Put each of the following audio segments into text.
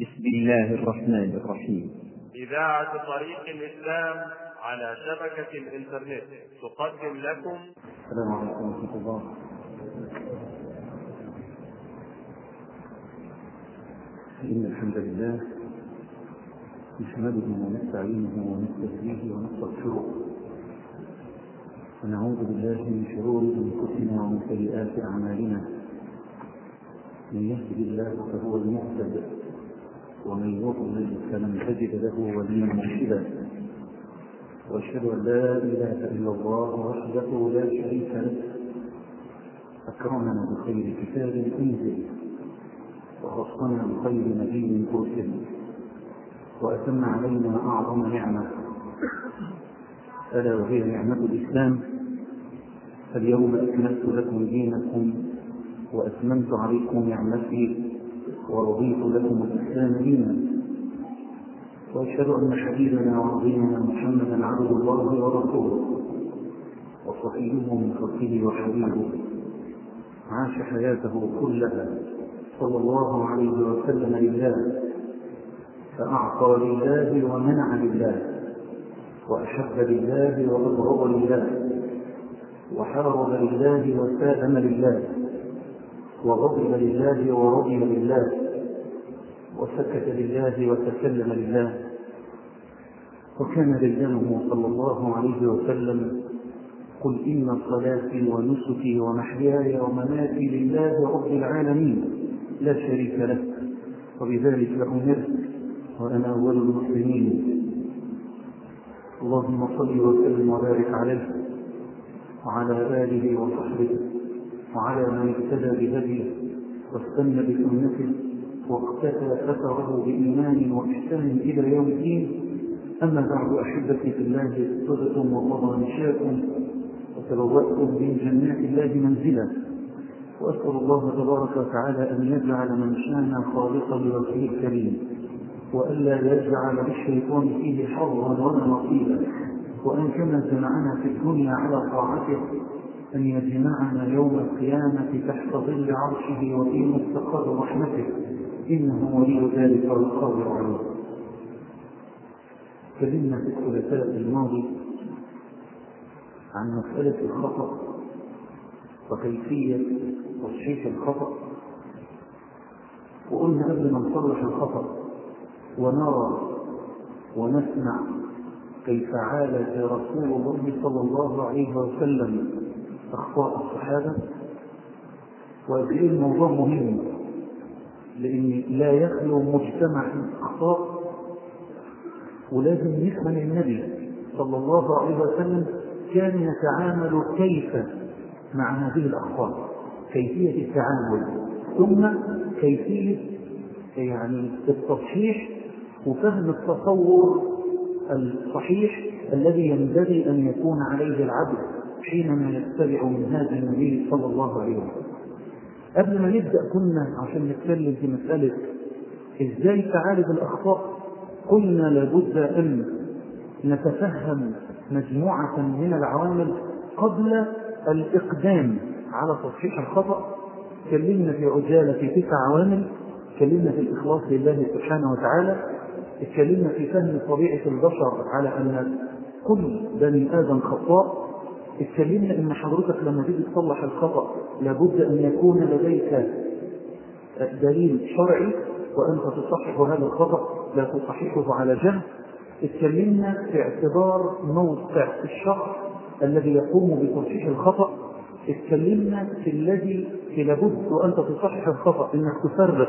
بسم الله الرحمن الرحيم. إذاعة طريق الإسلام على شبكة الإنترنت تقدم لكم. السلام عليكم ورحمة الله. إن الحمد لله نحمده ونستعينه ونستهديه ونستغفره. ونعوذ بالله من شرور أنفسنا ومن سيئات أعمالنا. من يهده الله فهو المهتد. ومن يضلل فلن تجد له وليا مرشدا. وأشهد أن لا إله إلا الله وحده لا شريك له. أكرمنا بخير كتاب أنزل. وخصنا بخير نبي أرسل. وأتم علينا أعظم نعمة. ألا وهي نعمة الإسلام. اليوم أكملت لكم دينكم. وأتممت عليكم نعمتي. ورضيت لكم الإسلام دينا. وأشهد أن حبيبنا وعظيمنا محمدا عبد الله ورسوله. وصفيه من خلقه وحبيبه. عاش حياته كلها. صلى الله عليه وسلم لله. فأعطى لله ومنع لله. وأحب لله وأبغض لله. وحارب لله وسالم لله. وغضب لله ورضي لله وسكت لله وتكلم لله وكان دينه صلى الله عليه وسلم قل إن صلاتي ونسكي ومحياي ومماتي لله رب العالمين لا شريك له وبذلك أمرت وأنا أول المسلمين اللهم صل وسلم وبارك عليه وعلى آله وصحبه وعلى من اهتدى بهديه واستنى بسنته واقتفى اثره بإيمان وإحسان إلى يوم الدين. أما بعد أحبتي في الله صدقتم ومضى مشاكم وتبواتم من جنات الله منزلا. وأسأل الله تبارك وتعالى أن يجعل من شانا خالقا لوجهه الكريم والا يجعل للشيطان فيه حظا ولا نصيبا وأن كما جمعنا في الدنيا على طاعته أن يجمعنا يوم القيامة تحت ظل عرشه وفي مستقر رحمته. إنه ولي ذلك والقادر عليه. تكلمنا في الثلاثاء الماضي عن مسألة الخطأ وكيفية تصحيح الخطأ وقلنا قبل ما نصلح الخطأ ونرى ونسمع كيف عالج رسول الله صلى الله عليه وسلم أخطاء الصحابة؟ وقد إيه الموضوع مهم؟ لأن لا يخلو مجتمع من أخطاء ولازم نسمع النبي صلى الله عليه وسلم كان يتعامل كيف مع هذه الأخطاء كيفية التعامل ثم كيفية يعني التصحيح وفهم التصور الصحيح الذي ينبغي أن يكون عليه العبد حينما يتبع من هذا النبي صلى الله عليه وسلم. قبل ما نبدأ كنا عشان نتكلم في مسألة إزاي تعالج الأخطاء قلنا لابد أن نتفهم مجموعة من العوامل قبل الإقدام على تصحيح الخطأ. تكلمنا في عجالة في تسع عوامل. تكلمنا في الإخلاص لله سبحانه وتعالى. اتكلمنا في فهم طبيعة البشر على أن كل بني آدم خطاء. اتكلمنا إن حضرتك لما تيجي تصلح الخطأ لابد أن يكون لديك دليل شرعي وأنت تصحح هذا الخطأ لا تصححه على جهل. اتكلمنا في اعتبار موقع الشخص الذي يقوم بتصحيح الخطأ. اتكلمنا في الذي في لابد وأنت تصحح الخطأ إنك تفرق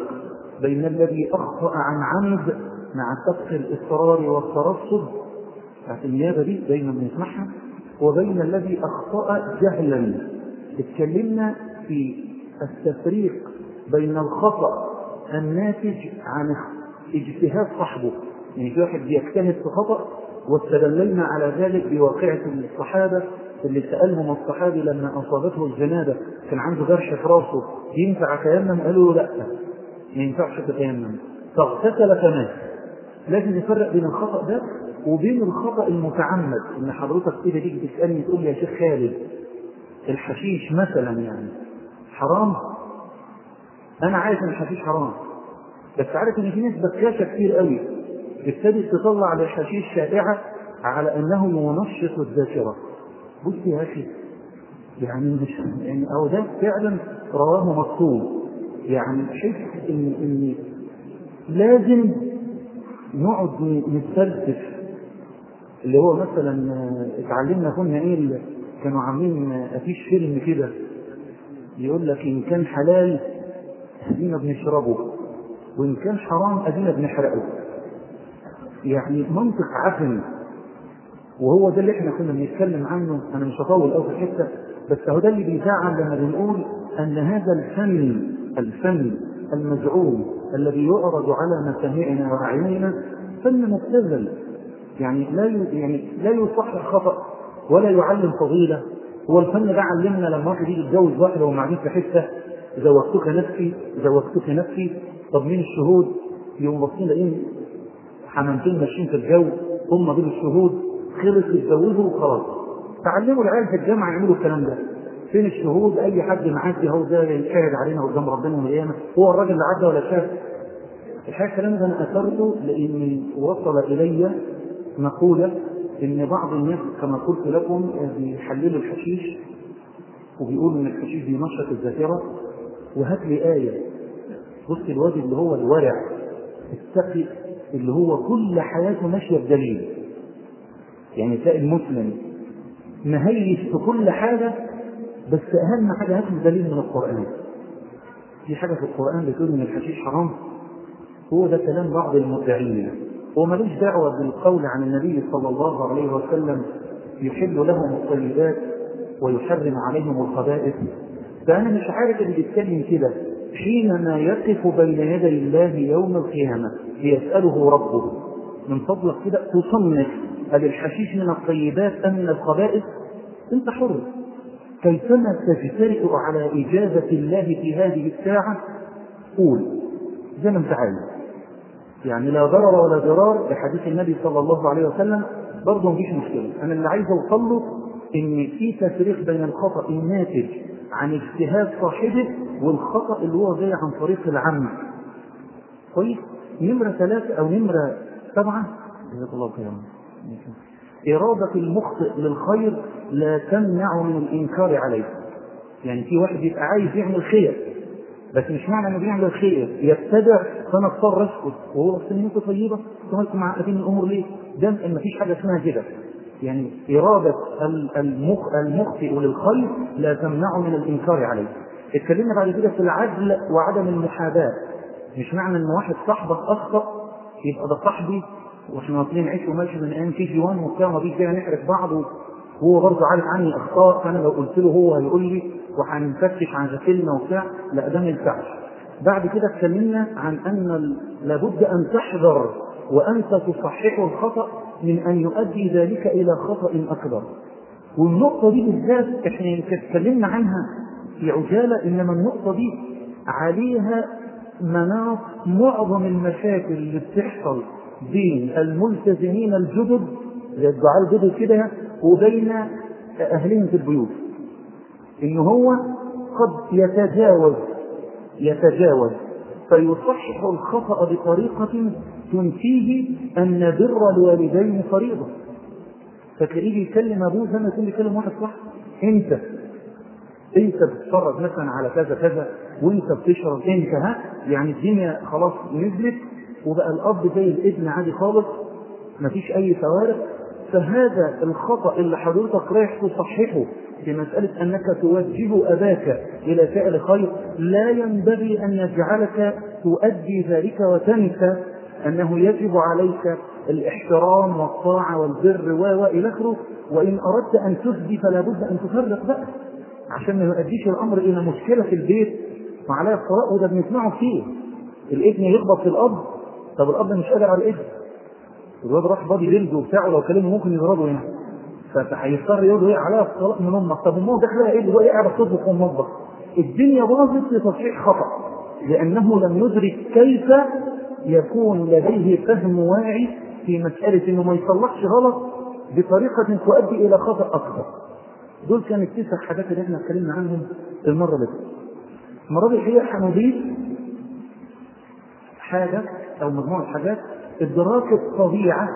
بين الذي أخطأ عن عمد مع سبق الإصرار والترصد. بتاعت النيابة دي دايما بنسمعها وبين الذي أخطأ جهلا. اتكلمنا في التفريق بين الخطأ الناتج عن اجتهاد صاحبه. يعني في واحد بيجتهد في خطأ واستدللنا على ذلك بواقعة الصحابة اللي سألهم الصحابي لما أصابته الجنابة. كان عنده جرح في راسه. ينفع تيمم قالوا له لا. ما ينفعش تتيمم. فاغتسل فمات لازم نفرق بين الخطأ ده وبين الخطأ المتعمد إن حضرتك كده تيجي تسألني تقول لي يا شيخ خالد الحشيش مثلا يعني حرام؟ أنا عارف إن الحشيش حرام بس عارف إن في ناس بكاشة كتير قوي ابتدت تطلع للحشيش شائعة على أنه منشط الذاكرة. بص يا أخي يعني مش يعني أو ده فعلا رواه مكتوب. يعني بحيث ان إن لازم نقعد نتفلسف اللي هو مثلا اتعلمنا كنا إيه كانوا عاملين أفيش فيلم كده يقول لك إن كان حلال أدينا بنشربه وإن كان حرام أدينا بنحرقه. يعني منطق عفن وهو ده اللي إحنا كنا بنتكلم عنه. أنا مش هطول قوي في الحتة بس هو ده اللي بيزعل لما بنقول أن هذا الفن الفن المزعوم الذي يعرض على مسامعنا وأعيننا فن مبتذل. يعني لا يعني لا يصحح خطا ولا يعلم فضيلة. هو الفن ده علمنا لما واحد يجي يتجوز واحدة ومعدين في حتة زوجتك نفسي زوجتك نفسي طب مين الشهود؟ يوم باصين لاقيين حمامتين ماشيين في الجو هم دول الشهود خلص يتجوزوا وخلاص. تعلموا العيال في الجامعة يعملوا الكلام ده. فين الشهود؟ أي حد معدي اهو ده يشاهد علينا قدام ربنا يوم القيامه هو الراجل اللي عدى ولا شاف؟ الحقيقة الكلام ده أنا أثرته لأن وصل الي مقولة إن بعض الناس كما قلت لكم بيحللوا الحشيش وبيقولوا إن الحشيش بينشط الذاكرة. وهات لي آية. بص الواد اللي هو الورع التقي اللي هو كل حياته ماشية بدليل. يعني تلاقي المسلم مهيش في كل حاجة بس أهم حاجة هات دليل من القرآن. في حاجة في القرآن بتقول إن الحشيش حرام. هو ده كلام بعض المدعين. هو ملوش دعوة بالقول عن النبي صلى الله عليه وسلم يحل لهم الطيبات ويحرم عليهم الخبائث. فانا مش عارف اللي بيتكلم كده. حينما يقف بين يدي الله يوم القيامة ليسأله ربه من فضلك كده تصنف هل الحشيش من الطيبات أم من الخبائث؟ أنت حر. كيفما تجترئ على إجابة الله في هذه الساعة؟ قول. زي ما انت عايز يعني لا ضرر ولا ضرار لحديث النبي صلى الله عليه وسلم. برضه مفيش مشكلة. أنا اللي عايز أوصل له إن في تفريق بين الخطأ الناتج عن اجتهاد صاحبه والخطأ اللي هو جاي عن طريق العم كويس نمرة ثلاثة أو نمرة سبعة. جزاك الله خيرا. إرادة المخطئ للخير لا تمنع من الإنكار عليه. يعني في واحد يبقى عايز يعمل خير. بس مش معنى إنه بيعمل الخير يبتدع فأنا أضطر أسكت وهو اصل نيته طيبة أنتوا معقدين الأمور ليه؟ ده ما فيش حاجة اسمها كده يعني إرادة المخ المخطئ للخير لا تمنع من الإنكار عليه. اتكلمنا بعد كده في العدل وعدم المحاباة. مش معنى إن واحد صاحبك أخطأ يبقى ده صاحبي وإحنا واكلين عيش وماشي من أيام جي 1 وبتاع ما فيش كده نحرق بعض وهو برضه عارف عني أخطاء فأنا لو قلت له هو هيقول لي وهنفتش عن غسلنا وبتاع لا ده ما ينفعش. بعد كده اتكلمنا عن أن لابد أن تحذر وأنت تصحح الخطأ من أن يؤدي ذلك إلى خطأ أكبر. والنقطة دي بالذات إحنا اتكلمنا عنها في عجالة إنما النقطة دي عليها مناط معظم المشاكل اللي بتحصل بين الملتزمين الجدد زي الدعاء الجدد كده وبين أهلهم في البيوت إن هو قد يتجاوز يتجاوز. فيصحح الخطأ بطريقة تنفيه أن بر الوالدين فريضة. فتلاقيه بيكلم أبوه زي ما يكون بيكلم واحد صح أنت أنت بتتفرج مثلا على كذا كذا وأنت بتشرب أنت ها؟ يعني الدنيا خلاص نزلت وبقى الأب زي الابن عادي خالص مفيش أي فوارق. فهذا الخطأ اللي حضرتك رايح تصححه في مسألة أنك توجه أباك إلى فعل خير لا ينبغي أن يجعلك تؤدي ذلك وتنسى أنه يجب عليك الإحترام والطاعة والبر و إلى آخره وإن أردت أن تفدي فلا بد أن تفرق بقى عشان ما يؤديش الأمر إلى مشكلة في البيت. وعليها الطلاق وده بنسمعه كتير الابن يخبط في الأب. طب الأب مش قادر على الابن الواد راح بادي بيلد وبتاع ولو كلمه ممكن يضربه يعني. فهيضطر يقول له إيه عليها الطلاق من أمك طب امه داخلها إيه؟ اللي هو قاعد تطبخ في المطبخ الدنيا باظت لتصحيح خطأ لأنه لم يدرك كيف يكون لديه فهم واعي في مسألة إنه ما يصلحش غلط بطريقة تؤدي إلى خطأ أكبر. دول كانت التسع حاجات اللي إحنا اتكلمنا عنهم المرة اللي فاتت. المرة دي هنضيف حاجة أو مجموعة حاجات إدراك الطبيعة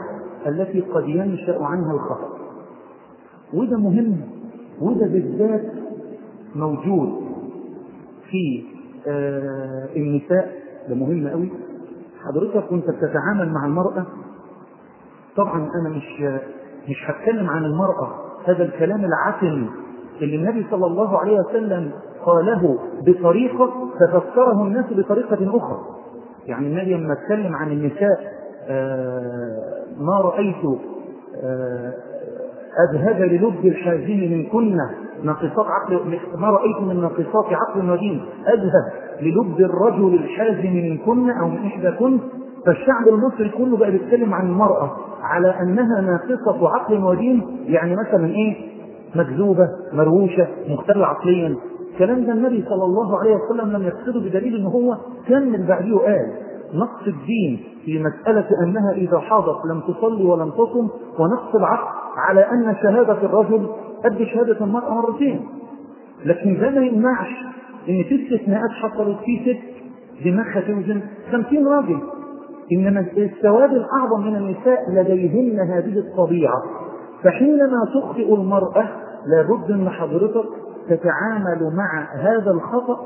التي قد ينشأ عنها الخطأ وده مهم وده بالذات موجود في آه النساء. ده مهم قوي. حضرتك وانت بتتعامل مع المرأة. طبعا أنا مش مش هتكلم عن المرأة. هذا الكلام العتم اللي النبي صلى الله عليه وسلم قاله بطريقة تفسره الناس بطريقة أخرى. يعني النبي لما اتكلم عن النساء ما رأيت آه أذهب للب الحازم منكن ناقصات عقل ما رأيت من ناقصات عقل ودين أذهب للب الرجل الحازم منكن أو من إحداكن فالشعب المصري كله بقى بيتكلم عن المرأة على أنها ناقصة عقل ودين يعني مثلا إيه؟ مكذوبة مروشة مختلة عقليا. الكلام ده النبي صلى الله عليه وسلم لم يقصده بدليل إن هو كمل بعديه قال. نقص الدين في مسألة أنها إذا حاضت لم تصلي ولم تصم ونقص العقل على أن شهادة الرجل قد شهادة المرأة مرتين. لكن ده ما يمنعش إن في استثناءات حصلت في ست دماغها توزن 50 راجل. إنما السواد الأعظم من النساء لديهن هذه الطبيعة. فحينما تخطئ المرأة لابد أن حضرتك تتعامل مع هذا الخطأ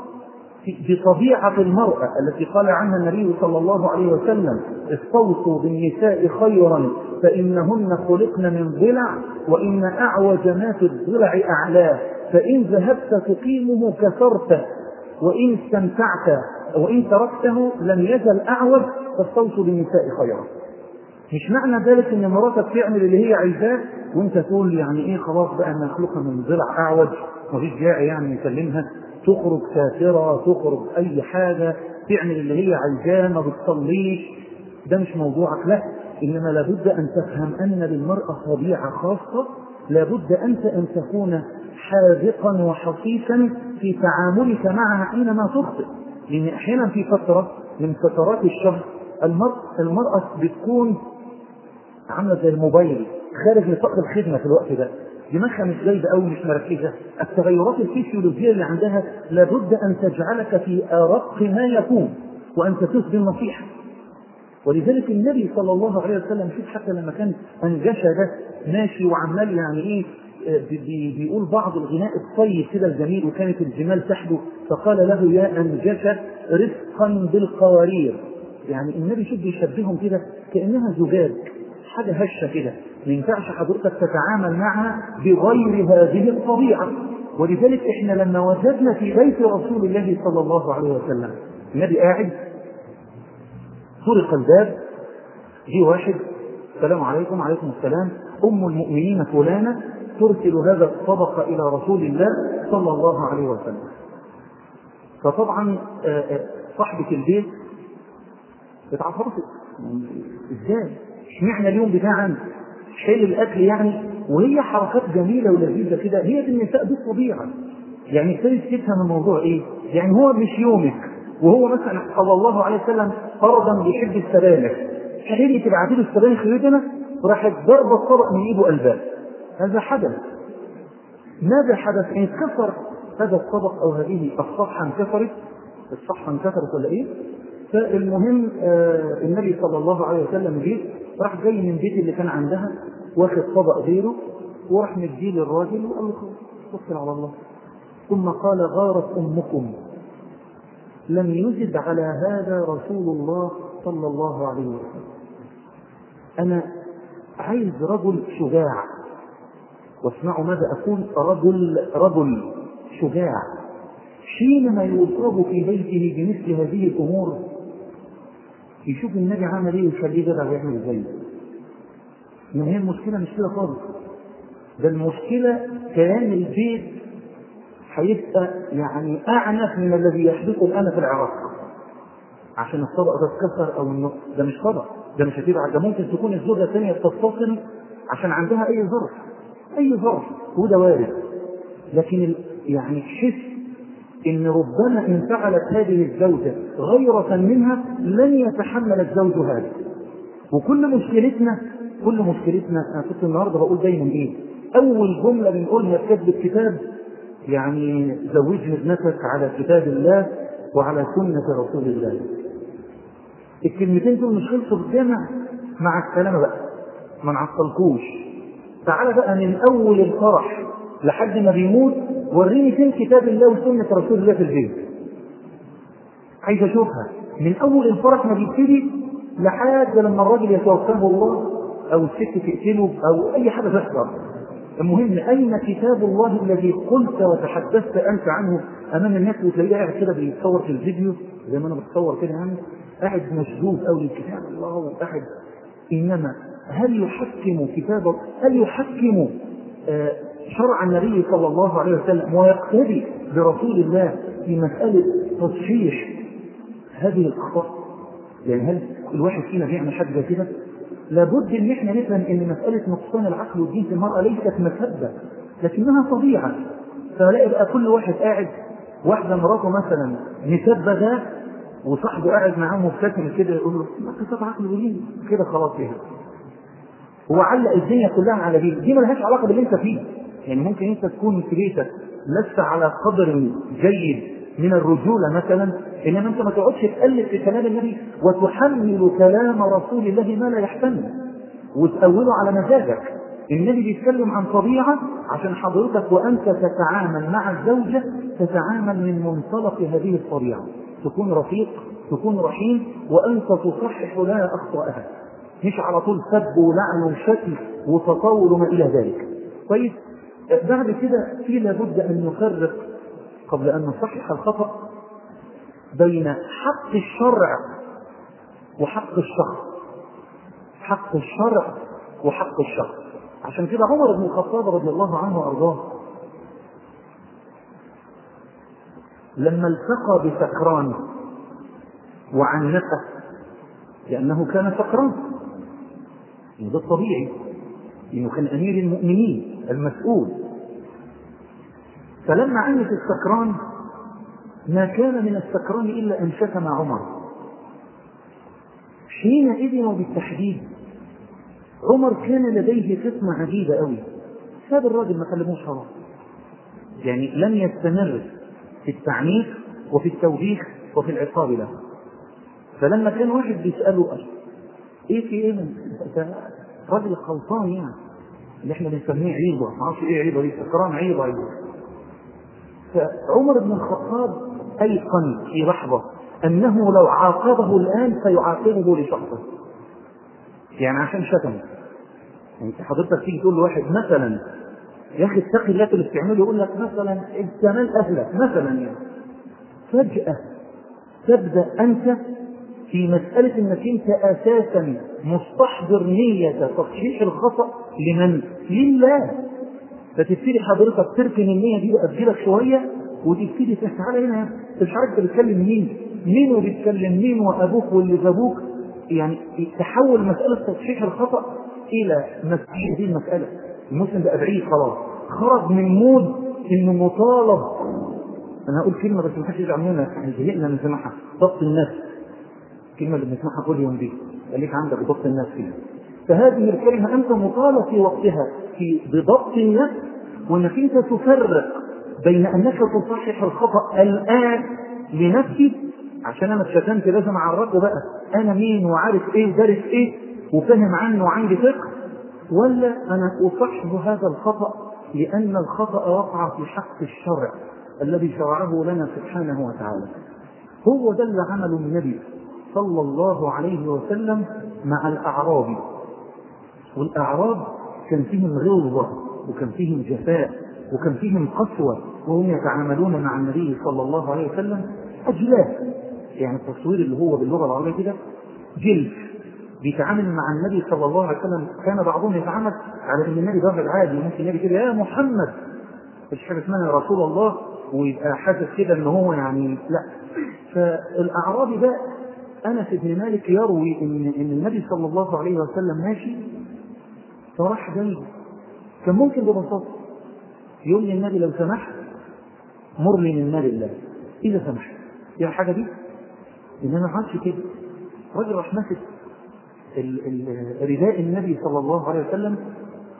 بطبيعة المرأة التي قال عنها النبي صلى الله عليه وسلم استوصوا بالنساء خيرا فإنهن خلقن من ضلع وإن أعوج ما في الضلع أعلاه فإن ذهبت تقيمه كسرته وإن استمتعت وإن تركته لم يزل أعوج فاستوصوا بالنساء خيرا. مش معنى ذلك إن مراتك تعمل اللي هي عايزاه وأنت تقول يعني إيه خلاص بقى أنا اخلقها من ضلع أعوج مفيش داعي يعني يكلمها تخرج سافرة تخرج أي حاجة تعمل اللي هي عايزاه ما بتصليش. ده مش موضوعك لا. إنما لابد أن تفهم أن للمرأة طبيعة خاصة. لابد أنت أن تكون حاذقا وحصيفا في تعاملك معها حينما تخطئ. لأن أحيانا في فترة من فترات الشهر المرأة, المرأة بتكون عاملة زي الموبايل خارج نطاق الخدمة في الوقت ده. دماغها مش جايبه قوي مش مركزة. التغيرات الفسيولوجيه اللي عندها لابد أن تجعلك في أرق ما يكون وانت تسدي النصيحه ولذلك النبي صلى الله عليه وسلم شوف حتى لما كان انجشى ده ماشي وعمال يعني إيه بي بيقول بعض الغناء الطيب كده الجميل وكانت الجمال تحده فقال له يا أنجشة رفقا بالقوارير. يعني النبي شوف بيشبههم كده كأنها زجاج حاجة هشة كده. ما ينفعش حضرتك تتعامل معها بغير هذه الطبيعة ولذلك إحنا لما وجدنا في بيت رسول الله صلى الله عليه وسلم النبي قاعد طرق الباب جه واحد السلام عليكم وعليكم السلام أم المؤمنين فلانة ترسل هذا الطبق إلى رسول الله صلى الله عليه وسلم فطبعا صاحبة البيت اتعصبت إزاي؟ إشمعنى اليوم بتاعنا؟ حل الأكل يعني وهي حركات جميلة ولذيذة كده. هي في النساء دي الطبيعة. يعني ابتدت تفهم الموضوع إيه؟ يعني هو مش يومك. وهو مثلا صلى الله عليه وسلم فرضا بيحب السبانخ. تخيلي تبعتي له السبانخ يدنا راحت ضربه الطبق من إيده قلبها هذا حدث. ماذا حدث؟ انكسر هذا الطبق أو هذه الصفحة انكسرت. الصفحة انكسرت ولا إيه؟ فالمهم آه النبي صلى الله عليه وسلم جه راح جاي من بيت اللي كان عندها واخد طبق غيره وراح مديه للراجل وقال له توكل على الله. ثم قال غارت أمكم. لم يزد على هذا رسول الله صلى الله عليه وسلم. أنا عايز رجل شجاع. واسمعوا ماذا أقول؟ رجل رجل شجاع. حينما يصاب في بيته بمثل هذه الأمور يشوف النبي عمل إيه ويخليه جدع ويعمل إزاي ما هي المشكلة مش كده خالص. ده المشكلة كيان البيت هيبقى يعني أعنف من الذي يحدث الآن في العراق. عشان الطبق ده اتكسر أو النص ده مش طبق ده مش هتبقى ده ممكن تكون الزوجة الثانية بتتصل عشان عندها أي ظرف أي ظرف وده وارد. لكن. يعني تحس إن ربما إن فعلت هذه الزوجة غيرة منها لن يتحمل الزوج هذا. وكل مشكلتنا كل مشكلتنا أنا كنت النهارده بقول دايما إيه؟ أول جملة بنقولها في كتب الكتاب يعني زوجني ابنتك على كتاب الله وعلى سنة رسول الله. الكلمتين دول مش خلصوا بالجامع مع السلامة بقى. ما نعطلكوش. تعالى بقى من أول الفرح. لحد ما بيموت وريني فين كتاب الله وسنة رسول الله في البيت. عايز أشوفها. من أول الفرح ما بيبتدي لحد لما الراجل يتوفاه الله أو الست تقتله أو أي حاجة تحصل. المهم أين كتاب الله الذي قلت وتحدثت أنت عنه أمام الناس؟ وتلاقيه قاعد كده بيتصور في الفيديو زي ما أنا بتصور كده يعني قاعد مشدود قوي لكتاب الله وقاعد. إنما هل يحكم كتاب هل يحكم آه شرع النبي صلى الله عليه وسلم ويقتدي برسول الله في مسألة تصحيح هذه الأخطاء. يعني هل الواحد فينا بيعمل حاجة زي كده؟ لابد إن إحنا نفهم إن مسألة نقصان العقل والدين في المرأة ليست مسبة لكنها طبيعه فلاقي بقى كل واحد قاعد واحدة مراته مثلا مسبة ده وصاحبه قاعد معاه مبتسم كده يقول له كتاب عقل ودين كده خلاص كده هو علق الدنيا كلها على دي. دي ملهاش علاقة باللي أنت فيه. يعني ممكن انت تكون بيتك لست على قدر جيد من الرجولة مثلا إنما أنت ما تقعدش تقلب في كلام النبي وتحمل كلام رسول الله ما لا يحتمل. وتأوله على مزاجك. النبي بيتكلم عن طبيعة عشان حضرتك وأنت تتعامل مع الزوجة تتعامل من منطلق هذه الطبيعة. تكون رفيق تكون رحيم وأنت تصحح لها أخطائها مش على طول سب ولعن وشتم وتطاول وما إلى ذلك. طيب بعد كده في لابد أن نفرق قبل أن نصحح الخطأ بين حق الشرع وحق الشخص. حق الشرع وحق الشخص. عشان كده عمر بن الخطاب رضي الله عنه وأرضاه لما التقى بسكران وعنفه لأنه كان سكران. ده الطبيعي. إنه كان أمير المؤمنين. المسؤول. فلما عنف السكران ما كان من السكران إلا أن شتم عمر. حينئذ وبالتحديد عمر كان لديه قسمة عجيبة قوي ساب الراجل ما كلموش خلاص يعني لم يستمر في التعنيف وفي التوبيخ وفي العقاب له. فلما كان واحد بيسأله إيه في إيه من راجل غلطان يعني. اللي إحنا بنسميه عيبه ما أعرفش إيه عيبه دي سكران عيبه عيبه فعمر بن الخطاب أيقن في لحظة أنه لو عاقبه الآن سيعاقبه لشخصه. يعني عشان شتمه انت حضرتك تيجي تقول لواحد مثلا يا أخي اتق الله في الاستعمال يقول لك مثلا الجمال أهلك مثلا يعني. فجأة تبدأ أنت في مسألة إنك أنت أساسا مستحضر نية تصحيح الخطأ لمن؟ لله. فتبتدي حضرتك تركن النية دي تجيلك شوية وتبتدي تعالى هنا انت مش عارف بتتكلم مين؟ مين وبيتكلم مين وأبوك واللي جابوك يعني تحول مسألة تصحيح الخطأ إلى مسألة هذه المسألة. المسلم بقى بعيد خلاص. خرج من مود إنه مطالب. أنا هقول كلمة بس ما حدش يزعل منها إحنا زهقنا من سماعها ضبط النفس. الكلمة اللي بنسمعها كل يوم دي خليك عندك ضبط النفس فيها. فهذه الكلمة أنت مطالب في وقتها في بضبط النفس وأنك أنت تفرق بين أنك تصحح الخطأ الآن لنفسي عشان أنا اتشتمت لازم أعرفه بقى أنا مين وعارف إيه ودارس إيه وفاهم عنه وعندي فقه؟ ولا أنا أصحح هذا الخطأ لأن الخطأ وقع في حق الشرع الذي شرعه لنا سبحانه وتعالى. هو ده اللي عمله النبي. صلى الله عليه وسلم مع الأعراب. والأعراب كان فيهم غلظة وكان فيهم جفاء وكان فيهم قسوة وهم يتعاملون مع النبي صلى الله عليه وسلم أجلاف يعني التصوير اللي هو باللغة العربية كده جلف بيتعامل مع النبي صلى الله عليه وسلم. كان بعضهم يتعامل على إن النبي راجل عادي. ممكن النبي كده يا محمد! مش حاجة اسمها يا رسول الله. ويبقى حاسس كده إن هو يعني لا. فالأعرابي ده أنس بن مالك يروي إن إن النبي صلى الله عليه وسلم ماشي فراح جاي كان ممكن ببساطة. يقول لي النبي لو سمحت مر لي من مال الله. إذا سمحت. يا الحاجة دي؟ انما ما عادش كده. راجل راح ماسك رداء النبي صلى الله عليه وسلم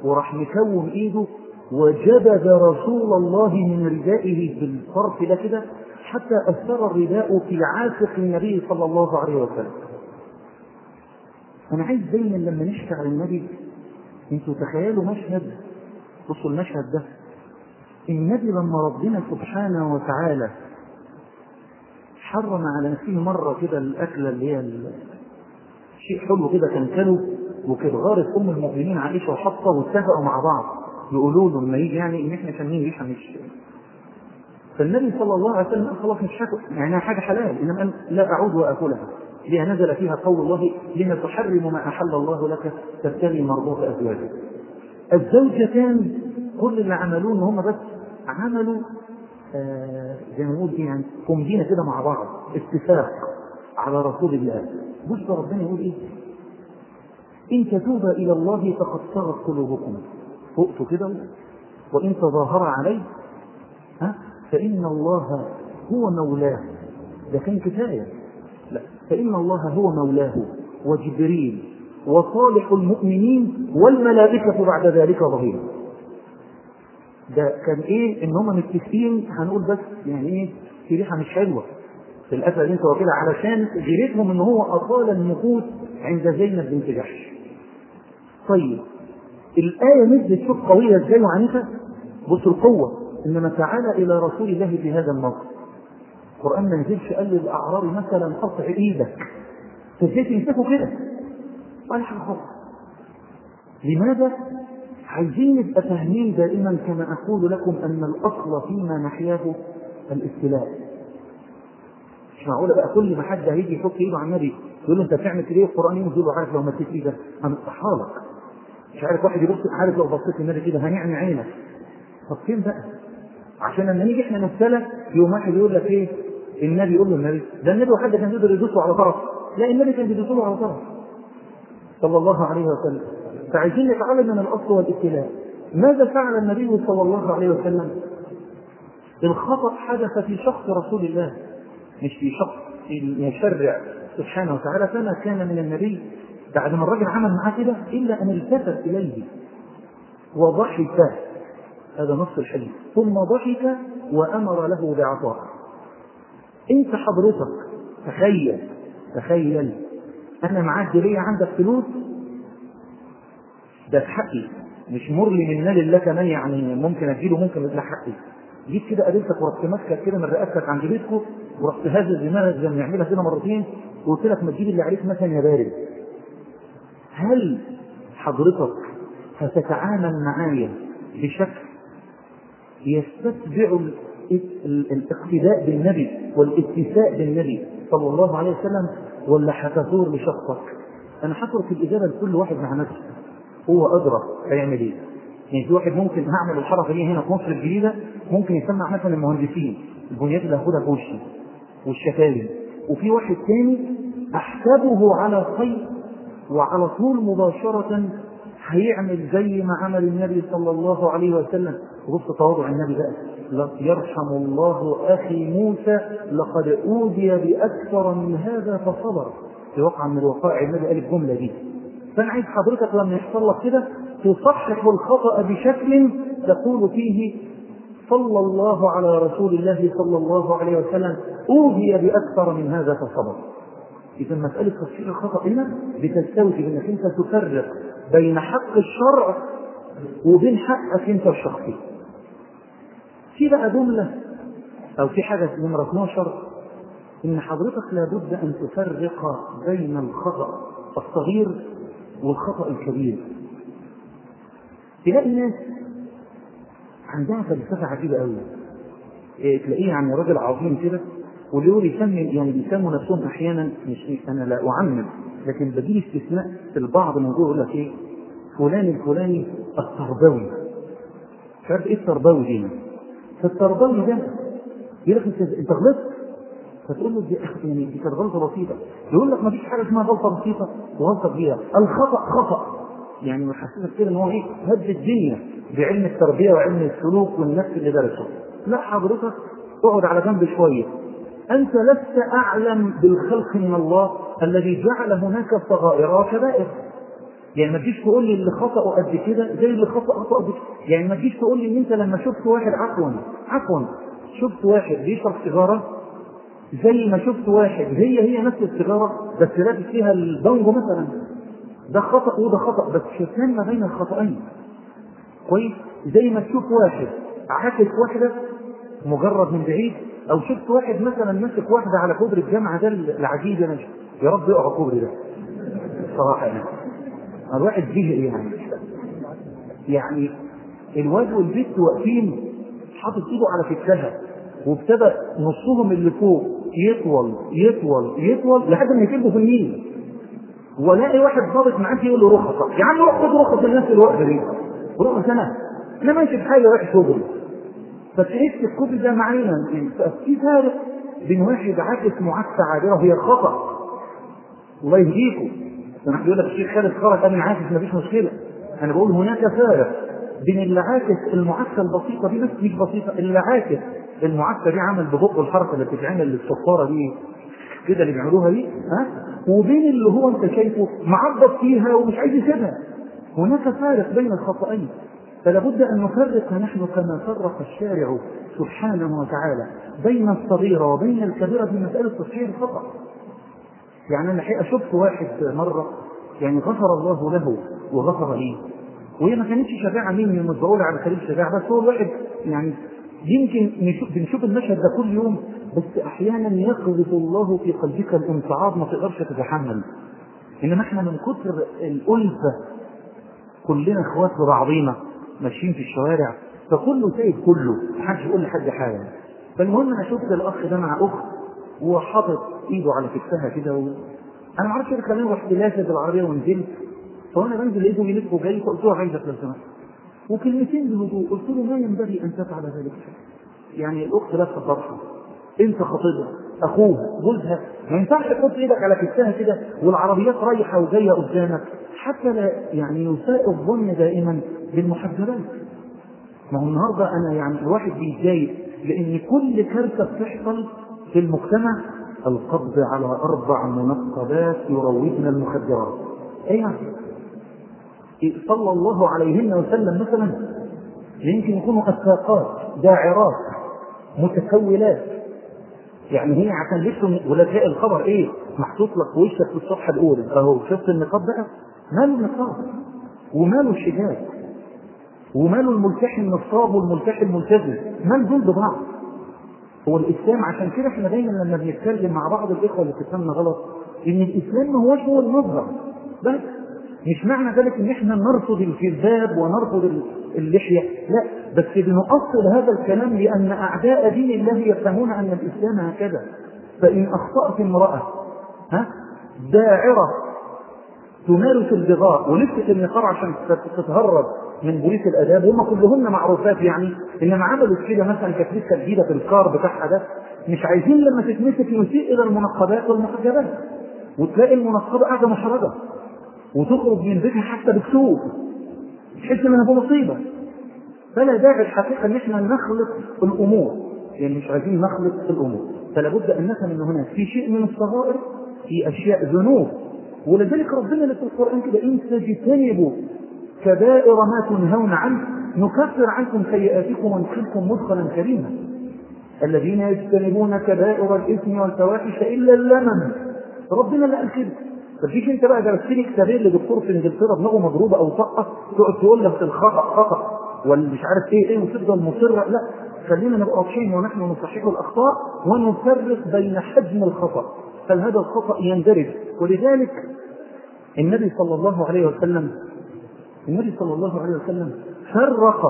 وراح مكون إيده وجبذ رسول الله من ردائه بالطرف ده كده. حتى أثر الرداء في عاتق النبي صلى الله عليه وسلم. أنا عايز دايما لما على النبي أنتوا تخيلوا مشهد بصوا المشهد ده. النبي لما ربنا سبحانه وتعالى حرم على نفسه مرة كده الأكلة اللي هي شيء حلو كده كان كانوا وكانت غارت أم المؤمنين عائشة وحفصة واتفقوا مع بعض يقولوا له لما يجي يعني إن إحنا شامين ريحة مش فالنبي صلى الله عليه وسلم خلاص مش يعني حاجة حلال إنما قال لا أعود وآكلها لها نزل فيها قول الله لما تحرم ما أحل الله لك تبتغي مرضات أزواجك. الزوجتان كل اللي عملوه ان هم بس عملوا آه زي ما نقول يعني كومبينة كده مع بعض اتفاق على رسول الله. بص ربنا يقول إيه؟ إن تتوبا إلى الله فقد صغت قلوبكم. فوقتوا كده وإن تظاهر عليه فإن الله هو مولاه. ده كان كفاية. لا فإن الله هو مولاه وجبريل وصالح المؤمنين والملائكة بعد ذلك ظهير. ده كان إيه؟ إن هم متفقين هنقول بس يعني إيه؟ في ريحة مش حلوة. في الاكله اللي أنت واكلها علشان جريتهم إن هو أطال النفوس عند زينب بنت جحش. طيب الآية نزلت شوف قوية إزاي وعنيفه بص القوة. إنما تعالى إلى رسول الله في هذا الموقف. القرآن ما نزلش قال للأعرابي مثلا قطع إيدك فازاي تمسكه كده؟ ولا حاجة خالص. لماذا؟ عايزين نبقى فاهمين دائما كما أقول لكم أن الأصل فيما نحياه الاستلاء. مش معقولة بقى كل ما حد هيجي يحط إيده على النبي يقول له أنت بتعمل كده إيه القرآن ينزل له عارف لو مديت إيدك هنقطعها لك. مش عارف واحد يبص عارف لو بصيت النبي كده هنعمي عينك. طب فين بقى؟ عشان لما نيجي إحنا نبتلى يوم واحد يقول لك إيه؟ النبي يقول له النبي. ده النبي وحد كان يقدر يدوسه على طرف. لا النبي كان بيدوسه له على طرف. صلى الله عليه وسلم. فعايزين نتعلم من الأصل والابتلاء. ماذا فعل النبي صلى الله عليه وسلم؟ الخطأ حدث في شخص رسول الله مش في شخص المشرع سبحانه وتعالى. فما كان من النبي بعد ما الرجل عمل معاه كده إلا أن التفت إليه وضحك. هذا نص الحديث. ثم ضحك وأمر له بعطاء. أنت حضرتك تخيل تخيل أنا معاك جريه عندك فلوس؟ ده في حقي. مش مر لي من مال لك من يعني ممكن اديله ممكن ده حقي. جيت كده قابلتك ورحت ماسكك كده من رقبتك عند بيتكم ورحت هازز دماغك زي ما بنعملها كده مرتين وقلت لك ما تجيب اللي عليك مثلا يا بارد. هل حضرتك هتتعامل معايا بشكل يستتبع الاقتداء بالنبي والاتساء بالنبي صلى الله عليه وسلم ولا هتثور لشخصك؟ أنا هترك الإجابة لكل واحد مع نفسه هو أدرى هيعمل إيه؟ يعني في واحد ممكن هعمل الحركة دي هنا في مصر الجديدة ممكن يسمع مثلا المهندسين البنيات اللي هاخدها في وشي وفي واحد تاني أحسبه على خير وعلى طول مباشرة هيعمل زي ما عمل النبي صلى الله عليه وسلم وبص تواضع النبي بقى يرحم الله أخي موسى لقد أوذي بأكثر من هذا فصبر. في وقع من الوقائع النبي قال الجملة دي. فانا عايز حضرتك لما يحصل لك كده تصحح الخطأ بشكل تقول فيه صلى الله على رسول الله صلى الله عليه وسلم أوذي بأكثر من هذا فصبر. إذا مسألة تصحيح الخطأ هنا بتستوجب إنك أنت تفرق بين حق الشرع وبين حقك أنت الشخصي. في بقى جملة أو في حاجة نمرة 12 إن حضرتك لابد أن تفرق بين الخطأ الصغير والخطأ الكبير. تلاقي ناس عندها فلسفة عجيبة قوي إيه تلاقيه يعني راجل عظيم كده واللي هو يسمي يعني بيسموا نفسهم أحيانا مش أنا لا أعمم لكن بجيب استثناء في البعض جوه يقول لك إيه؟ فلان الفلاني التربوي مش عارف إيه التربوي دي. فالتربوي ده يقول لك أنت غلطت. فتقول له دي يعني دي كانت غلطة بسيطة. يقول لك ما فيش حاجة اسمها غلطة بسيطة. وغلطة كبيرة. الخطأ خطأ. يعني محسسك كده إن هو إيه؟ هد الدنيا بعلم التربية وعلم السلوك والنفس اللي درسه. لا حضرتك اقعد على جنب شوية. أنت لست أعلم بالخلق من الله الذي جعل هناك صغائر وكبائر. يعني ما تجيش تقول لي اللي خطأه قد كده زي اللي خطأ خطأ قد كده. يعني ما تجيش تقول لي إن أنت لما شفت واحد عفوا عفوا شفت واحد بيشرب سيجارة زي ما شفت واحد هي هي نفس السيجارة بس لابس فيها البانجو مثلا. ده خطأ وده خطأ بس شتان ما بين الخطأين؟ كويس؟ زي ما تشوف واحد عاكس واحدة مجرد من بعيد أو شفت واحد مثلا ماسك واحدة على كوبري الجامعة ده العجيب أنا يا رب يقع الكوبري ده. صراحة يعني. الواحد زهق يعني. يعني الواد والبنت واقفين حاطط ايده على كتفها وابتدى نصهم اللي فوق يطول يطول يطول لحد ما يكبوا في النيل. والاقي واحد ضابط معاك يقول له رخصة. يا عم روح خد رخص الناس اللي واقفة دي. رخص أنا أنا ماشي بحاجه رايح شغلي فتحس الكوبري ده معانا في فارق بين واحد عاكس معاكسه عابره. هي خطأ. الله يهديكم. أنا بيقول لك الشيخ خالد خرج قال عاكس مفيش مشكلة. أنا بقول هناك فارق بين اللي عاكس المعاكسه البسيطة دي بس مش بسيطة اللي عاكس المعاكسه دي عمل ببق الحركة اللي بتتعمل للصفارة دي كده اللي بيعملوها دي ها؟ وبين اللي هو انت شايفه معبط فيها ومش عايز يسيبها. هناك فارق بين الخطأين. فلا بد أن نفرق نحن كما فرق الشارع سبحانه وتعالى بين الصغيرة وبين الكبيرة في مسألة تصحيح الخطأ يعني الحقيقة شفت واحد مرة يعني غفر الله له وغفر لي. وهي ما كانتش شجاعة مني مش بقول على سبيل الشجاعه بس هو الواحد يعني يمكن نشوف بنشوف المشهد ده كل يوم بس أحيانا يقذف الله في قلبك الانصعاب ما تقدرش تتحمل. إنما إحنا من كثر الألفة كلنا إخوات لبعضينا ماشيين في الشوارع فكله سايب كله محدش يقول لحد حاجة. فالمهم أنا شفت الأخ ده مع أخت وحاطط ايده على كتفها كده و... أنا ما أعرفش إيه خلاني رحت لافت بالعربيه ونزلت. فانا بنزل لقيته بيلف وجاي فقلت له عايزك لو سمحت. وكلمتين بهدوء. قلت له ما ينبغي أن تفعل ذلك. يعني الأخت لابسه طرحه أنت خطيبها. اخوها جوزها. ما ينفعش تحط إيدك على كتفها كده والعربيات رايحة وجاية قدامك. حتى لا يعني يساء الظن دائما بالمحجبات ما هو النهارده أنا يعني الواحد بيتضايق لأن كل كارثة بتحصل في المجتمع القبض على أربع منقبات يروجن المخدرات. أي نعم. صلى الله عليهن وسلم مثلا يمكن يكونوا أساقات داعرات متسولات يعني هي عشان لسه ولا تلاقي الخبر إيه؟ محطوط لك في وشك في الصفحة الأولى. أهو شفت النقاب بقى؟ ماله النقاب وماله الشجاع وماله الملتحي النصاب والملتحي الملتزم. مال دول ببعض. هو الإسلام عشان كده إحنا دايما لما بنتكلم مع بعض الإخوة اللي بتفهمنا غلط إن الإسلام ما هوش هو المظهر بس مش معنى ذلك إن إحنا نرفض الكذاب ونرفض اللحية. لا بس بنؤصل هذا الكلام لأن أعداء دين الله يفهمون أن الإسلام هكذا. فإن أخطأت امرأة ها داعرة تمارس البغاء ولبست النقاب عشان تتهرب من بوليس الأداب هم كلهن معروفات يعني إنما عملت كده مثلا لسه جديدة في الكار بتاعها ده مش عايزين لما تتمسك يسيء إلى المنقبات والمحجبات. وتلاقي المنقبة قاعدة محرجة وتخرج من بيتها حتى بكسوف تحس إنها في مصيبة. فلا داعي الحقيقة إن إحنا نخلط الأمور. يعني مش عايزين نخلط الأمور. فلا بد أن نفهم ان هناك في شيء من الصغائر في أشياء ذنوب. ولذلك ربنا اللي في القرآن كده إن تجتنبوا كبائر ما تنهون عنه نكفر عنكم سيئاتكم وندخلكم مدخلا كريما. الذين يجتنبون كبائر الإثم والفواحش إلا اللمم. ربنا اللي قال كده فتيجي انت بقى درست لي كتابين لدكتور في إنجلترا دماغه مضروبه أو طاقه تقعد تقول لك الخطأ خطأ. ولا مش عارف إيه إيه وتفضل مصر لا. خلينا نبقى واضحين ونحن نصحح الأخطاء ونفرق بين حجم الخطأ. هل هذا الخطأ يندرج. ولذلك النبي صلى الله عليه وسلم النبي صلى الله عليه وسلم فرق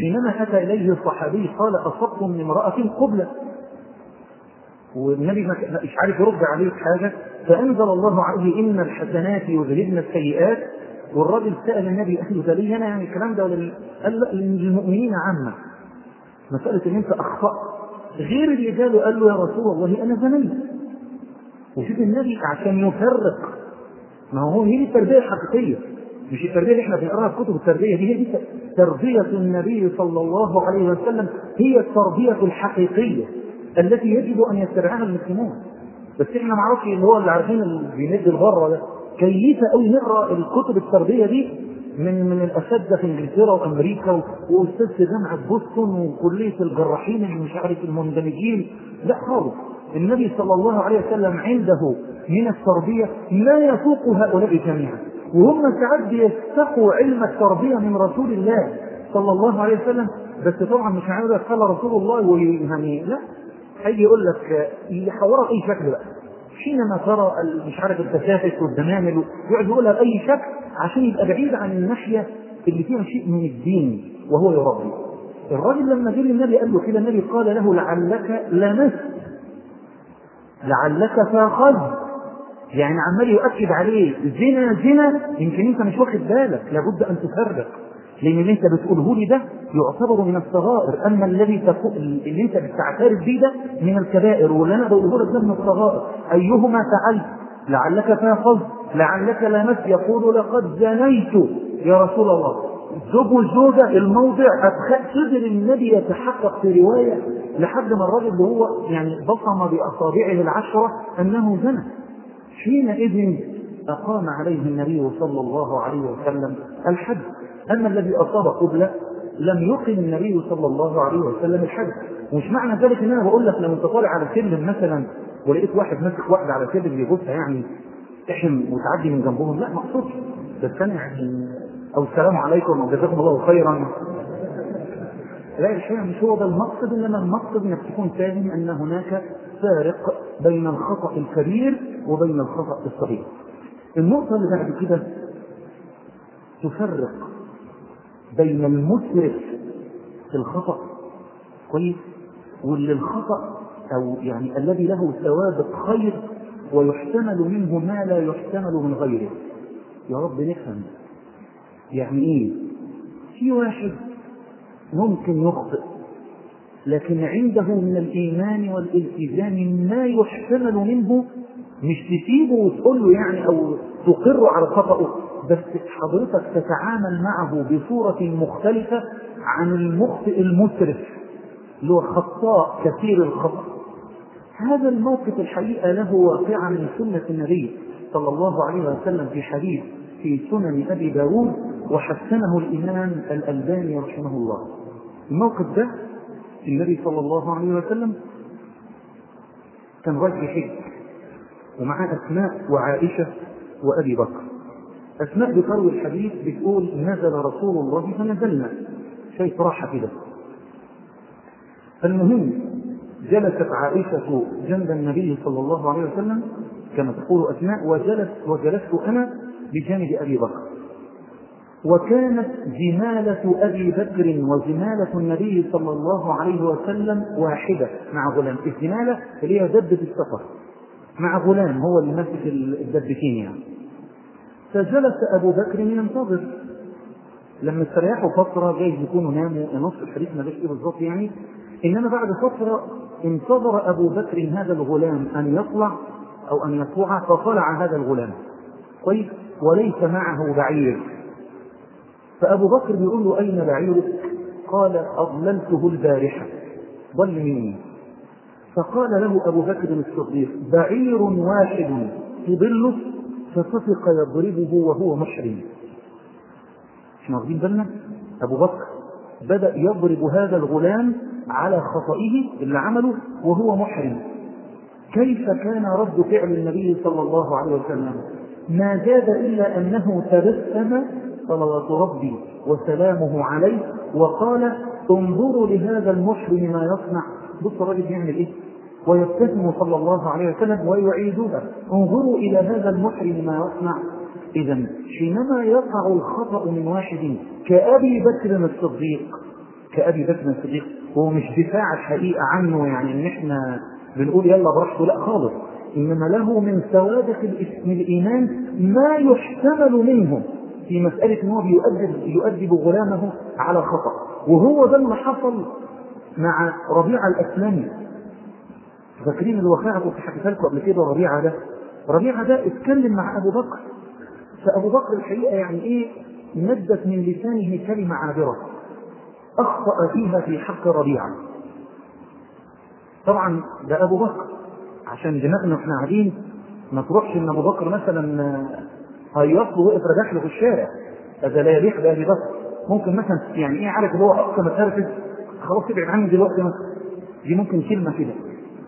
حينما أتى إليه الصحابي قال أصبت من امرأة قبله والنبي مش عارف يرد عليه حاجة. فأنزل الله عليه إن الحسنات يذهبن السيئات. والراجل سأل النبي له ده أنا يعني الكلام ده ولا قال للمؤمنين عامة. مسألة إن أنت أخطأت. غير اللي قال له يا رسول الله أنا زنيت. وشوف النبي عشان يفرق. ما هو هي دي التربيه الحقيقيه مش التربية اللي إحنا بنقراها في كتب التربية دي هي دي تربية النبي صلى الله عليه وسلم هي التربية الحقيقية التي يجب أن يتبعها المسلمون. بس إحنا ما أعرفش اللي هو اللي عارفين اللي بيمد البره ده. كيفه قوي نقرأ الكتب التربية دي من من الأساتذة في إنجلترا وأمريكا وأستاذ في جامعة بوسطن وكلية الجراحين اللي مش عارف المندمجين. لا خالص. النبي صلى الله عليه وسلم عنده من التربية ما يفوق هؤلاء جميعا. وهم ساعات بيستقوا علم التربية من رسول الله صلى الله عليه وسلم. بس طبعا مش لك قال رسول الله ويعني لا. هيجي يقول لك يحورها بأي شكل بقى. حينما ترى مش عارف التسافت والدمامل ويقعد يقولها بأي شكل عشان يبقى بعيد عن الناحية اللي فيها شيء من الدين وهو يربي. الراجل لما جه النبي قال له كده النبي قال له لعلك لمست. لعلك فاخذت. يعني عمال يؤكد عليه زنا زنا يمكن انت مش واخد بالك لابد أن تفرق. لأن اللي انت بتقوله لي ده يعتبر من الصغائر. أما الذي اللي انت بتعترف بيه ده من الكبائر واللي أنا بقوله لك ده من الصغائر. أيهما فعلت؟ لعلك فاخذت لعلك لمست. يقول لقد زنيت يا رسول الله. الزوج والزوجة الموضع قدر النبي يتحقق في رواية لحد ما الراجل اللي هو يعني بصم بأصابعه العشرة أنه زنى. حينئذ أقام عليه النبي صلى الله عليه وسلم الحد أما الذي أصاب قبلة لم يقم النبي صلى الله عليه وسلم الحد ومش معنى ذلك إن أنا بقول لك لو أنت طالع على سلم مثلا ولقيت واحد ماسك واحدة على سلم بيبصها يعني تحم وتعدي من جنبهم لا ما اقصدش بس أنا يعني أو السلام عليكم أو جزاكم الله خيرا. لا الحقيقة مش هو ده المقصد إنما المقصد إنك تكون فاهم أن هناك فارق بين الخطأ الكبير وبين الخطأ الصغير. النقطة اللي بعد كده تفرق بين المسرف في الخطأ كويس واللي الخطأ أو يعني الذي له سوابق خير ويحتمل منه ما لا يحتمل من غيره. يا رب نفهم يعني إيه في واحد ممكن يخطئ لكن عنده من الإيمان والالتزام ما يحتمل منه مش تسيبه وتقول له يعني أو تقر على خطأه بس حضرتك تتعامل معه بصورة مختلفة عن المخطئ المسرف اللي هو خطاء كثير الخطأ. هذا الموقف الحقيقة له واقعة من سنة النبي صلى الله عليه وسلم في حديث في سنن أبي داود وحسنه الإمام الألباني رحمه الله. الموقف ده النبي صلى الله عليه وسلم كان راجل حج ومعاه أسماء وعائشة وأبي بكر. أسماء بتروي الحديث بتقول نزل رسول الله فنزلنا. شيء راحة كده. فالمهم جلست عائشة جنب النبي صلى الله عليه وسلم كما تقول أسماء وجلس وجلست أنا بجانب أبي بكر. وكانت زمالة أبي بكر وزمالة النبي صلى الله عليه وسلم واحدة مع غلام. الزمالة اللي هي دبة السفر مع غلام هو اللي ماسك الدبتين يعني. فجلس أبو بكر ينتظر. لما استريحوا فترة جايز يكونوا ناموا نص الحديث ما إيه بالظبط يعني. إنما بعد فترة انتظر أبو بكر هذا الغلام أن يطلع أو أن يطلع فطلع هذا الغلام. كويس وليس معه بعير. فأبو بكر بيقول له أين بعيرك؟ قال أضللته البارحة. ضل مني فقال له أبو بكر الصديق بعير واحد تضله فطفق يضربه وهو محرم. مش واخدين بالنا؟ أبو بكر بدأ يضرب هذا الغلام على خطئه اللي عمله وهو محرم. كيف كان رد فعل النبي صلى الله عليه وسلم؟ ما زاد إلا أنه تبسم صلوات ربي وسلامه عليه وقال انظروا لهذا المحرم ما يصنع. بص الراجل بيعمل إيه؟ ويبتسم صلى الله عليه وسلم ويعيدها انظروا إلى هذا المحرم ما يصنع. إذا حينما يقع الخطأ من واحد كأبي بكر الصديق كأبي بكر الصديق هو مش دفاع الحقيقة عنه يعني إن إحنا بنقول يلا براحته لا خالص. إنما له من سوابق الإيمان ما يحتمل منه. في مسألة أنه بيؤدب يؤدب غلامه على خطأ. وهو ده اللي حصل مع ربيعة الأسلمي فاكرين الوقائع كنت حكيتها لكم قبل كده ربيعة ده؟ ربيعة ده اتكلم مع أبو بكر. فأبو بكر الحقيقة يعني إيه؟ مدت من لسانه كلمة عابرة. أخطأ فيها في حق ربيعة طبعا ده أبو بكر. عشان دماغنا وإحنا قاعدين ما تروحش إن أبو بكر مثلا هيص له وقف رجع له في الشارع هذا لا يليق بأبي بكر ممكن مثلا يعني إيه عارف اللي هو اقصى مسافه خلاص ابعد عني دلوقتي مثلا دي ممكن كلمة كده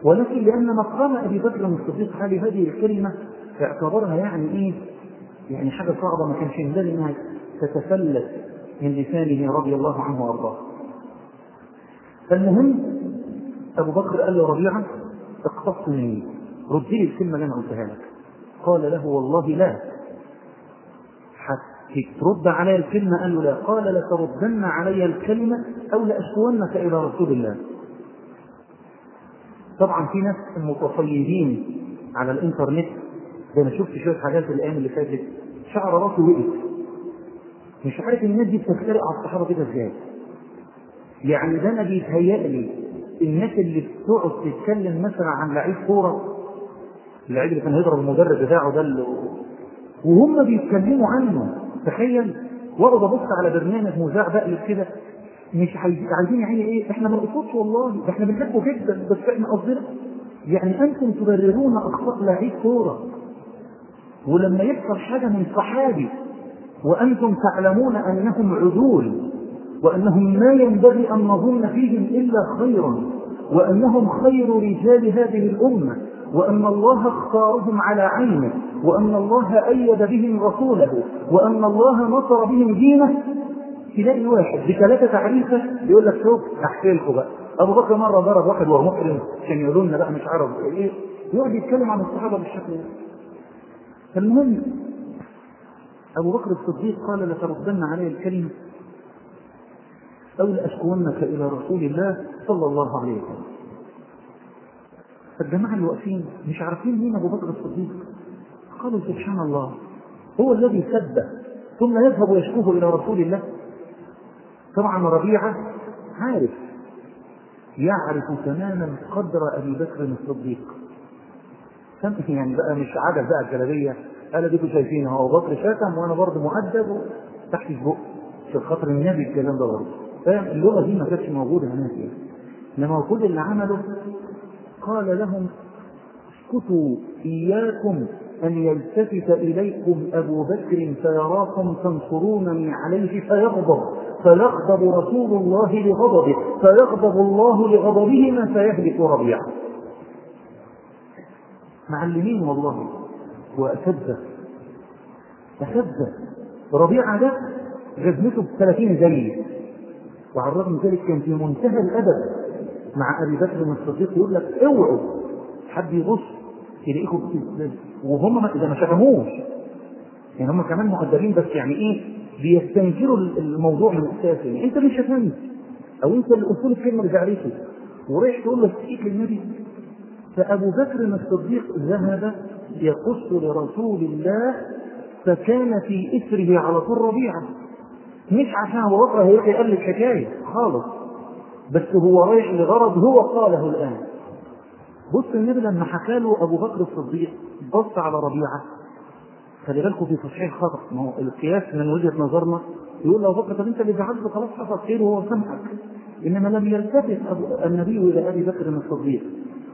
ولكن لأن مقام أبي بكر الصديق علي هذه الكلمة اعتبرها يعني إيه؟ يعني حاجة صعبة ما كانش ينبغي إنها تتفلت من لسانه رضي الله عنه وأرضاه. فالمهم أبو بكر قال له ربيعة اقتص مني رد لي الكلمة اللي أنا قلتها لك. قال له والله لا ترد علي الكلمة له لا. قال لتردن علي الكلمة أو لأشكونك إلى رسول الله. طبعا في ناس متصيدين على الإنترنت. ده أنا شفت شوية حاجات الأيام اللي فاتت. شعر راسه وقف. مش عارف الناس دي بتخترق على الصحابة كده إزاي. يعني ده أنا بيتهيأ لي الناس اللي بتقعد تتكلم مثلا عن لعيب كورة. اللعيب اللي كان هيضرب المدرب بتاعه ده اللي وهم بيتكلموا عنه. تخيل. واقعد ابص على برنامج مذاع بقلب كده. مش عايزين يعني إيه؟ إحنا ما نقصدش والله. ده إحنا بنحبه جدا بس إحنا قصدنا. يعني أنتم تبررون أخطاء لعيب كورة. ولما يحصل حاجة من صحابي وأنتم تعلمون أنهم عدول وأنهم ما ينبغي أن نظن فيهم إلا خيرا وأنهم خير رجال هذه الأمة. وأن الله اختارهم على عينه وأن الله أيد بهم رسوله وأن الله نصر بهم دينه. تلاقي واحد بثلاثة تعريفة يقول لك شوف أحكي لكم بقى. أبو بكر مرة ضرب واحد وهو محرم عشان يقولوا لنا بقى مش عرب إيه. يقعد يتكلم عن الصحابة بالشكل ده. فالمهم أبو بكر الصديق قال لتردن علي الكلمة أو لأشكونك إلى رسول الله صلى الله عليه وسلم. فالجماعة اللي واقفين مش عارفين مين أبو بكر الصديق. قالوا سبحان الله هو الذي سب ثم يذهب ويشكوه إلى رسول الله. طبعا ربيعة عارف يعرف تماما قدر أبي بكر الصديق. فهمت يعني بقى مش عجب بقى الجلابية. قال ديكوا شايفين هو أبو بكر شتم وأنا برضه مؤدب تحت البق عشان خاطر النبي الكلام ده برضه. فاهم؟ اللغة دي ما كانتش موجودة هناك يعني. إنما كل اللي عمله قال لهم اسكتوا إياكم أن يلتفت إليكم أبو بكر فيراكم تنصرونني عليه فيغضب فيغضب رسول الله لغضبه فيغضب الله لغضبهما فيهلك ربيعه. معلمين والله وأساتذة أساتذة ربيعة ده جزمته ب 30 زي وعلى الرغم ذلك كان في منتهى الأدب. مع أبي بكر الصديق يقول لك اوعوا. حد يبص يلاقيكم وهم إذا ما شتموش يعني هم كمان مؤدبين بس يعني إيه؟ بيستنكروا الموضوع من أساسه يعني أنت مش شتمت أو أنت اللي قلت له الكلمة اللي زعلته ورايح تقول له استقيك للنبي فأبو بكر الصديق ذهب يقص لرسول الله فكان في إثره على طول ربيعة مش عشان أبو بكر هيروح يقلب حكاية. خالص. بس هو رايح لغرض هو قاله الآن. بص النبي لما حكى له أبو بكر الصديق بص على ربيعة. خلي بالكم في تصحيح خطأ. ما هو القياس من وجهة نظرنا. يقول له بكر طب أنت اللي زعلت خلاص حصل خير وهو سمعك. إنما لم يلتفت النبي إلى أبي بكر الصديق.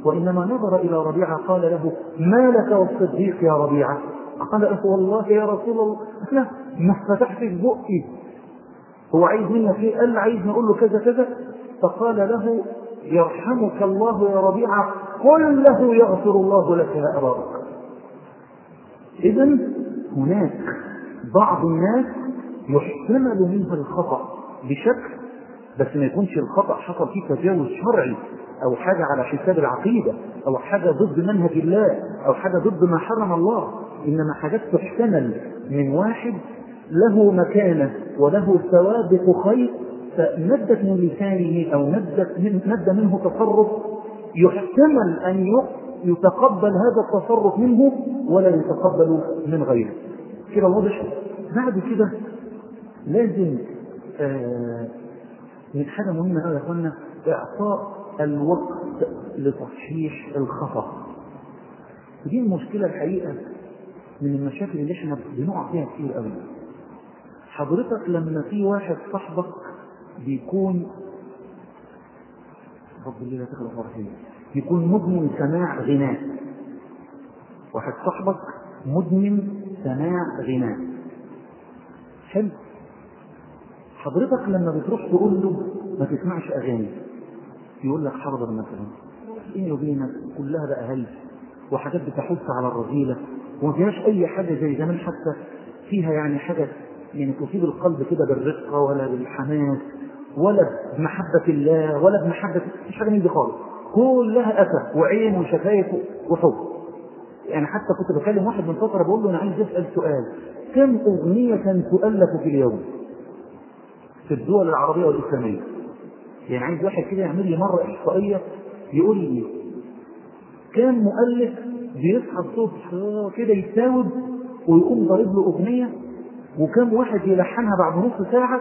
وإنما نظر إلى ربيعة قال له ما لك والصديق يا ربيعة؟ قال له والله يا رسول الله. ما فتحتش بقي هو عايز منك إيه؟ قال عايز نقول له كذا كذا. فقال له يرحمك الله يا ربيعة قل له يغفر الله لك يا أبا بكر إذا هناك بعض الناس يحتمل منه الخطأ بشكل بس ما يكونش الخطأ حصل فيه تجاوز شرعي أو حاجة على حساب العقيدة أو حاجة ضد منهج الله أو حاجة ضد ما حرم الله إنما حاجات تحتمل من واحد له مكانة وله سوابق خير فندت من لسانه أو ندت من ند منه تصرف يحتمل أن يتقبل هذا التصرف منه ولا يتقبل من غيره. كده واضح؟ بعد كده لازم آه من حاجة مهمة قوي يا أخوانا إعطاء الوقت لتصحيح الخطأ. دي المشكلة الحقيقة من المشاكل اللي إحنا بنقع فيها كتير قوي حضرتك لما في واحد صاحبك بيكون رب الله لا تخلق فرحية يكون مدمن سماع غناء. واحد صاحبك مدمن سماع غناء. حلو. حضرتك لما بتروح تقول له ما تسمعش أغاني يقول لك حاضر مثلا بيني وبينك كلها بقى هلس وحاجات بتحث على الرذيلة وما فيهاش أي حاجة زي زمان حتى فيها يعني حاجة يعني تصيب القلب كده بالرقه ولا بالحماس. ولا بمحبة الله ولا بمحبة مش حاجة من دي خالص. كلها أسف وعين وشفايف وحب. يعني حتى كنت بكلم واحد من فترة بقول له أنا عايز أسأل سؤال. كم أغنية تؤلف في اليوم؟ في الدول العربية والإسلامية. يعني عايز واحد كده يعمل لي مرة إحصائية يقول لي كم مؤلف بيصحى الصبح كده يتاوب ويقوم ضارب له أغنية وكم واحد يلحنها بعد نص ساعة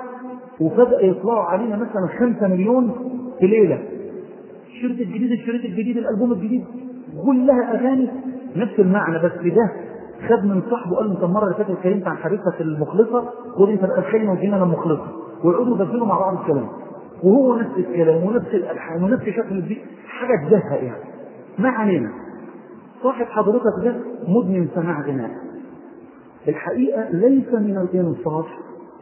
وفجأة يطلعوا علينا مثلا خمسة مليون في ليلة. الشريط الجديد الشريط الجديد الألبوم الجديد. كلها أغاني نفس المعنى بس ده خد من صاحبه قال له انت المرة اللي فاتت اتكلمت عن حبيبتك المخلصة خد أنت الكلمة وجينا المخلصه ويقعدوا يبدلوا مع بعض الكلام. وهو نفس الكلام ونفس الألحان ونفس شكل البيت. حاجة تزهق يعني. ما علينا. صاحب حضرتك ده مدمن سماع غناء. الحقيقة ليس من الإنصاف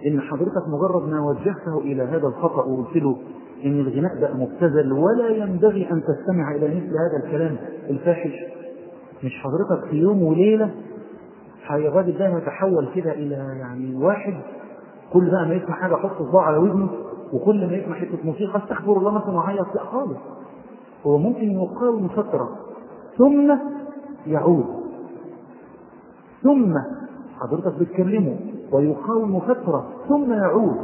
إن حضرتك مجرد ما وجهته إلى هذا الخطأ وقلت له إن الغناء بقى مبتذل ولا ينبغي أن تستمع إلى مثل هذا الكلام الفاحش. مش حضرتك في يوم وليلة الراجل ده يتحول كده إلى يعني واحد كل بقى ما يسمع حاجة يحط صباعه على ودنه وكل ما يسمع حتة موسيقى استغفر الله مثلا وعيط لا خالص. هو ممكن يقاوم فتره ثم يعود. ثم حضرتك بتكلمه. ويقاوم فتره ثم يعود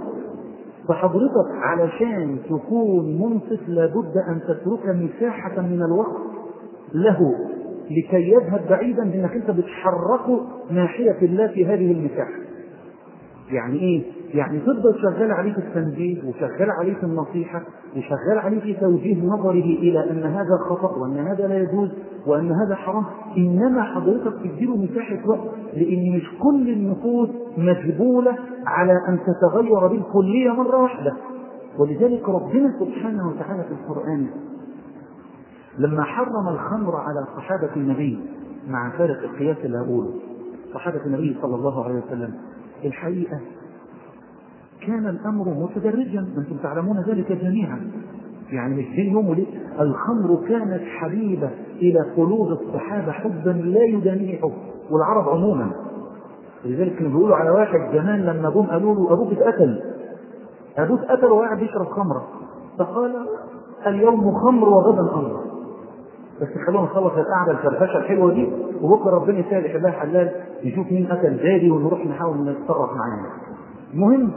فحضرتك علشان تكون منصف لابد أن تترك مساحة من الوقت له لكي يذهب بعيدا لانك أنت بتحركه ناحية الله في هذه المساحة. يعني إيه؟ يعني تفضل شغال عليه في التنبيه وشغال عليه في النصيحة وشغال عليه في توجيه نظره إلى أن هذا خطأ وأن هذا لا يجوز وأن هذا حرام. إنما حضرتك تديله مساحة وقت لأن مش كل النفوس مجبولة على أن تتغير بالكلية مرة واحدة. ولذلك ربنا سبحانه وتعالى في القرآن لما حرم الخمر على صحابة النبي مع فارق القياس اللي هقوله صحابة النبي صلى الله عليه وسلم. الحقيقة كان الأمر متدرجا أنتم تعلمون ذلك جميعا. يعني مش يوم وليلة الخمر كانت حبيبة إلى قلوب الصحابة حبا لا يدانيه حب والعرب عموما. لذلك كانوا بيقولوا على واحد زمان لما جم قالوا له أبوك اتقتل. أبوك اتقتل وقاعد يشرب خمرة فقال اليوم خمر وغدا أمر. بس خلونا نخلص القعدة الفرفشة الحلوة دي وبكرة ربنا يسهل يحبها حلال مين قتل زادي ونروح نحاول نتصرف معاه. المهم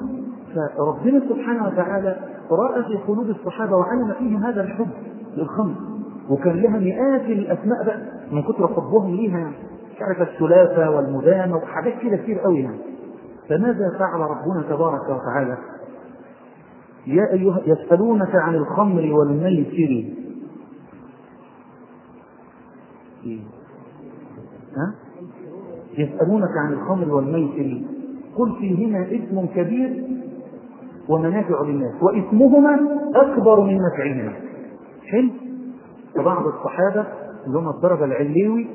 فربنا سبحانه وتعالى رأى في قلوب الصحابة وعلم فيهم هذا الحب للخمر وكان لها مئات الأسماء بقى من كثر حبهم ليها مش عارف الثلاثة والمدامة وحاجات كده كتير قوي يعني. فماذا فعل ربنا تبارك وتعالى؟ يا أيها يسألونك عن الخمر والميسر ها؟ يسألونك عن الخمر والميسر قل فيهما اسم كبير ومنافع للناس واسمهما أكبر من نفعهما حلو؟ فبعض الصحابة اللي هم الدرجة العلوي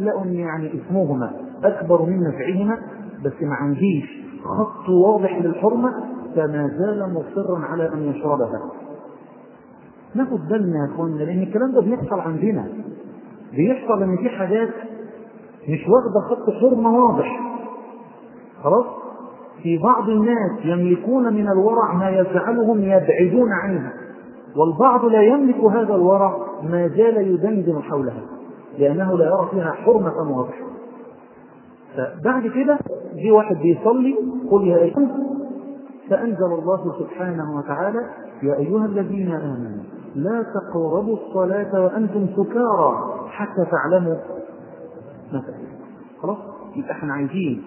لقوا ان يعني اسمهما أكبر من نفعهما بس ما عنديش خط واضح للحرمة فما زال مصرا على أن يشربها. ناخد بالنا يا اخوانا لأن الكلام ده بيحصل عندنا. بيحصل إن في حاجات مش واخدة خط حرمة واضح. خلاص؟ في بعض الناس يملكون من الورع ما يجعلهم يبعدون عنها والبعض لا يملك هذا الورع ما زال يدندن حولها لأنه لا يرى فيها حرمة واضحة. فبعد كده جه واحد بيصلي قل يا أيها فأنزل الله سبحانه وتعالى يا أيها الذين آمنوا لا تقربوا الصلاة وأنتم سكارى حتى تعلموا مثلا خلاص؟ يبقى إحنا عايزين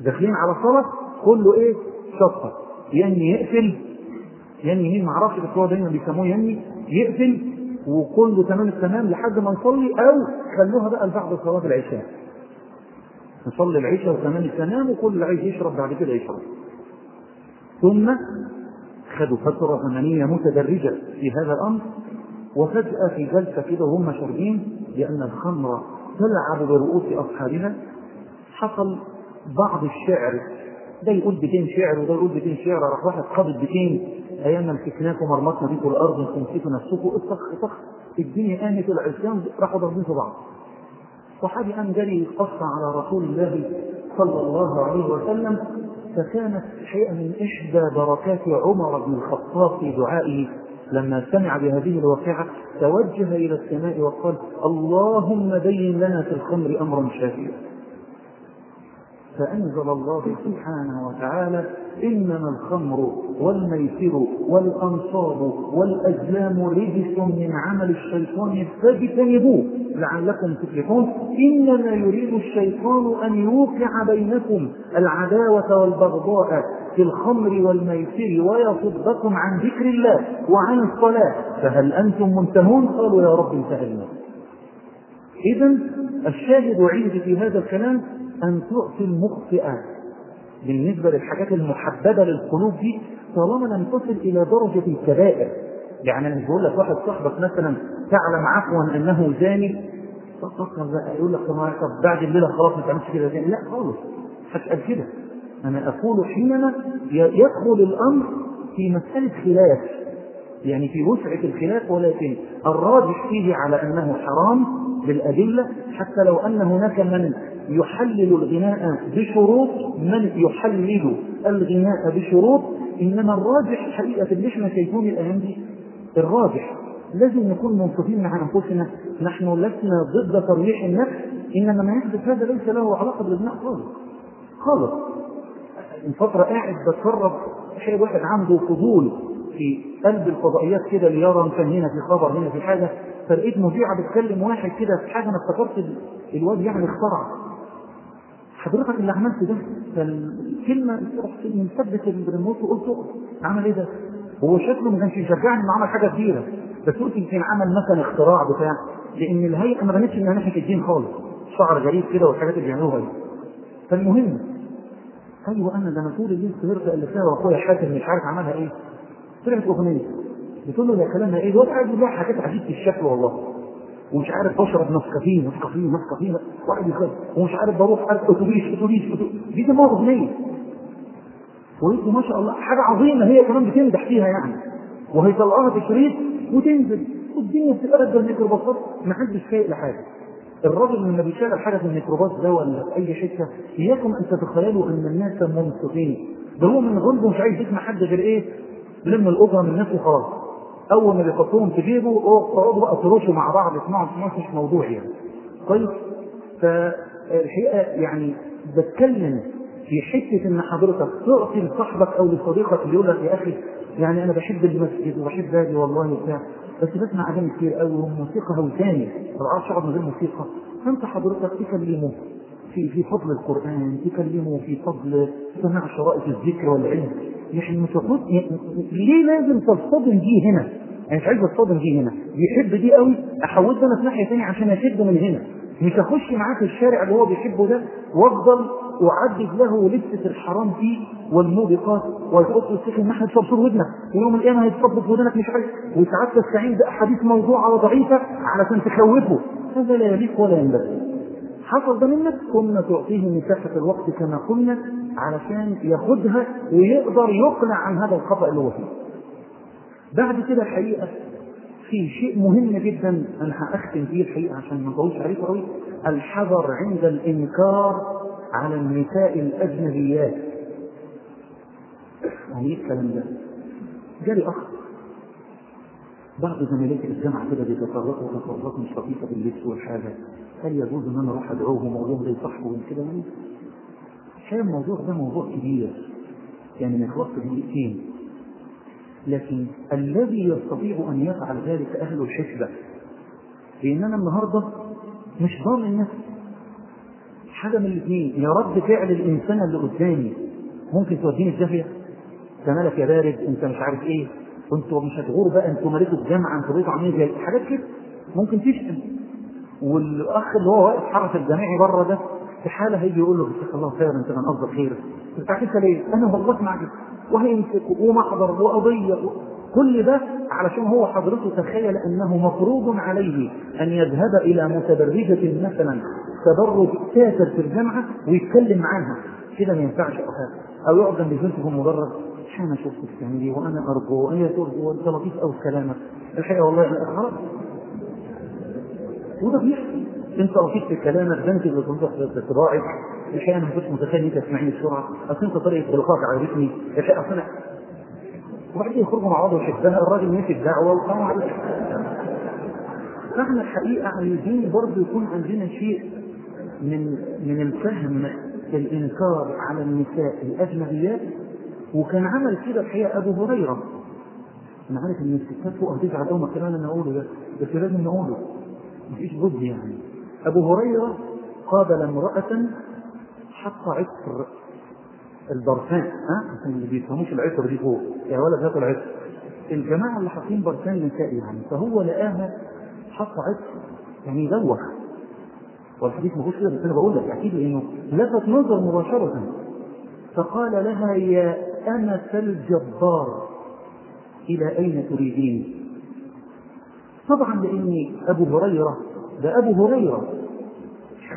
داخلين على صلاة كله إيه؟ شطة يني يقفل. يني مين معرفش بس هو دايما بيسموه يني. يقفل وكله تمام التمام لحد ما نصلي أو خلوها بقى لبعد صلاة العشاء. نصلي العشاء وتمام التمام وكل عايز يشرب بعد كده يشرب. ثم خدوا فترة زمنية متدرجة في هذا الأمر وفجأة في جلسة كده وهم شاربين لأن الخمر تلعب برؤوس أصحابها. حصل بعض الشعر ده يقول بيتين شعر وده يقول بيتين شعر. راح واحد قابض بيتين. أيام ما مسكناكم مرمطنا بيكم الأرض أنتم مسكوا نفسكم. اطخ اطخ الدنيا قامت العصيان راحوا ضاربين في بعض. صحابي قام جري يقص على رسول الله صلى الله عليه وسلم. فكانت شيئا من إحدى بركات عمر بن الخطاب في دعائه. لما سمع بهذه الواقعة توجه إلى السماء وقال اللهم بين لنا في الخمر أمرا شافيا. فأنزل الله سبحانه وتعالى إنما الخمر والميسر والأنصاب والأزلام رجس من عمل الشيطان فاجتنبوه لعلكم تفلحون. إنما يريد الشيطان أن يوقع بينكم العداوة والبغضاء في الخمر والميسر ويصدكم عن ذكر الله وعن الصلاة. فهل أنتم منتهون؟ قالوا يا رب انتهينا. إذا الشاهد عندي في هذا الكلام أن تعطي المخطئة. بالنسبة للحاجات المحببة للقلوب دي طالما لم تصل إلى درجة الكبائر. يعني أنا مش بقول لك واحد صاحبك مثلا تعلم عفوا أنه زاني بقى يقول لك طب بعد الليلة خلاص ما تعملش كده زاني. لا خالص هتقال كده. أنا أقول حينما يدخل الأمر في مسألة خلاف. يعني في وسعة الخلاف ولكن الراجح فيه على أنه حرام بالأدلة حتى لو أن هناك من يحلل الغناء بشروط من يحلل الغناء بشروط؟ إنما الراجح حقيقة اللي إحنا الأيام دي؟ الراجح. لازم نكون منصفين مع أنفسنا. نحن لسنا ضد تريح النفس إنما ما يحدث هذا ليس له علاقة بالغناء خالص. خالص. من فترة قاعد بتفرج شيء واحد عنده فضول في قلب الفضائيات كده اللي يرى كان هنا في خبر هنا في حاجة فلقيت مذيعة بتكلم واحد كده في حاجة أنا افتكرت الواد يعني اخترع حضرتك اللي عملت ده فالكلمة رحت مثبت الريموت وقلت عمل إيه ده؟ هو شكله ما كانش يشجعني إنه عمل حاجة كبيرة بس قلت يمكن عمل مثلا اختراع بتاع لأن الهيئة ما بنتش إنها ناحية الدين خالص شعر غريب كده والحاجات اللي بيعملوها دي. فالمهم أيوه أنا ده أنا طول الليل سهرت اللي فيها وأخويا حاتم مش عارف عملها إيه طلعت أغنية بتقول له يا كلامها إيه؟ الواد قاعد يقول حاجات عجيبة الشكل والله. ومش عارف بشرب نسكافيه نسكافيه نسكافيه واحد يخاف. ومش عارف بروح أتوبيس أتوبيس دي اسمها اغنيه وقلت ما شاء الله حاجة عظيمة هي كمان بتمدح فيها يعني. وهيطلعوها في شريط وتنزل. والدنيا بتبقى قد الميكروباصات ما حدش فايق لحاجة. الراجل لما بيشغل حاجة في الميكروباص ده ولا في أي حتة إياكم أن تتخيلوا أن الناس منصفين ده هو من غلبه مش عايز يسمع حد غير إيه؟ لم الاجره من الناس وخلاص أول ما بيحطوهم في جيبه اقعدوا تروشوا مع بعض اسمعوا مش موضوع يعني. طيب فالحقيقة يعني بتكلم في حتة إن حضرتك تعطي لصاحبك أو لصديقك اللي يقول لك يا أخي يعني أنا بحب المسجد وبحب أجي والله وبتاع بس بسمع أغاني كتير قوي وموسيقى هوساني ما بعرفش أقعد من غير موسيقى. فأنت حضرتك تكلمه في في فضل القرآن تكلمه في فضل سماع شرائط الذكر والعلم. يعني مش المفروض ليه لازم تصطدم دي هنا؟ يعني مش عايز اصطدم دي هنا. بيحب دي قوي؟ احولت أنا في ناحية ثانية عشان اشده من هنا. مش أخش معاه في الشارع اللي هو بيحبه ده وأفضل أعدد له لسه الحرام فيه والموبقات ويحط السيخ الناحيه تصبصر ودنك. ويوم القيامة هيتصبط ودنك مش عارف. وساعات تستعين بأحاديث موضوعة وضعيفه علشان تخوفه. هذا لا يليق ولا ينبغي. حصل ده منك؟ ثم تعطيه مساحة الوقت كما قلنا. علشان ياخدها ويقدر يقلع عن هذا الخطأ اللي هو فيه. بعد كده الحقيقة في شيء مهم جدا أنا هختم فيه الحقيقة عشان ما نطولش عليكم قوي. الحذر عند الإنكار على النساء الأجنبيات. يعني إيه الكلام ده؟ جالي أخ. بعض زملائي الجامعة كده بيتصرفوا تصرفات مش لطيفة باللبس والحاجة. هل يجوز إن أنا أروح أدعوهم وأقول لهم ده يصحوا كده الحقيقة الموضوع ده موضوع كبير. يعني ما يخلصش دقيقتين لكن الذي يستطيع أن يفعل ذلك أهل الحسبة لأن أنا النهارده مش ضامن نفسي. حاجة من الاثنين يا رد فعل الإنسان اللي قدامي ممكن توديني في داهية؟ أنت مالك يا بارد؟ أنت مش عارف إيه؟ أنتوا مش هتغوروا بقى أنتوا مالكوا الجامعة أنتوا بقيتوا عاملين زي حاجات كده. ممكن تشتم. والأخ اللي هو واقف حرس الجامعي بره ده في حالة هيجي يقول له جزاك الله خير أنت من قصدك خير انت عارف ليه؟ أنا والله معك وهيمسك ومحضر وقضيه كل ده علشان هو حضرته تخيل أنه مفروض عليه أن يذهب إلى متبرجة مثلا تبرج كافر في الجامعة ويتكلم معاها كده ما ينفعش حاجة. أو يقعد جنب المدرج أنا شفتك تعملي وأنا أرجو وهي ترجو وانت لطيف قوي كلامك الحقيقة والله أنا خلاص وده بيحصل. انت لطيف في كلامك اللي تنصح في طباعك الحقيقة أنا ما كنتش متخيل أنت تسمعني بسرعة. أصل أنت طريقة خلقك عجبتني. الحقيقة أصل أنا وبعدين يخرجوا مع بعض ويحبها الراجل ماشي الدعوه وقام عليه فاحنا الحقيقة عايزين برضه يكون عندنا شيء من من الفهم الإنكار على النساء الأجنبيات. وكان عمل كده الحقيقة أبو هريرة. أنا عارف إن الستات فوق هتزعل قوي من الكلام اللي أنا اقوله ده بس لازم نقوله. مفيش بد يعني. أبو هريرة قابل امرأة حط عطر البرفان ها؟ عشان اللي بيفهموش العطر دي فوق. يا ولد هاتوا العطر. الجماعة اللي حاطين برفان نسائي يعني فهو لقاها حط عطر يعني يدوخ والحديث ما فيهوش كده بس أنا بقول لك أكيد لأنه لفت نظر مباشرة. فقال لها يا أمة الجبار إلى أين تريدين؟ طبعا لأن أبو هريرة ده أبو هريرة.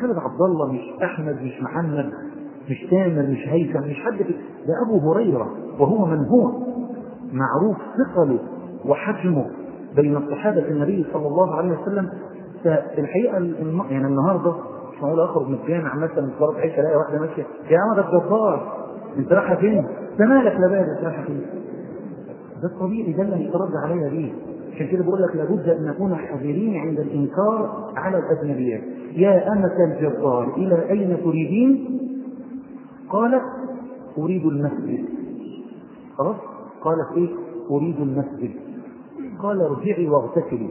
خالد عبد الله مش أحمد مش محمد مش تامر مش هيثم مش حد في ده أبو هريرة وهو من هو؟ معروف ثقله وحجمه بين الصحابة النبي صلى الله عليه وسلم. فالحقيقة يعني النهارده مش معقول اخرج من الجامع مثلا في صلاه العشاء الاقي واحدة ماشية. يا عم ده الجبار انت رايحه فين؟ انت مالك؟ لا بارد رايحه فين؟ ده الطبيعي ده اللي هيترد عليا بيه عشان كده بقول لك لابد أن نكون حذرين عند الإنكار على الأجنبيات يا أمة الجبار إلى أين تريدين؟ قالت أريد المسجد خلاص؟ قالت إيه؟ أريد المسجد قال ارجعي واغتسلي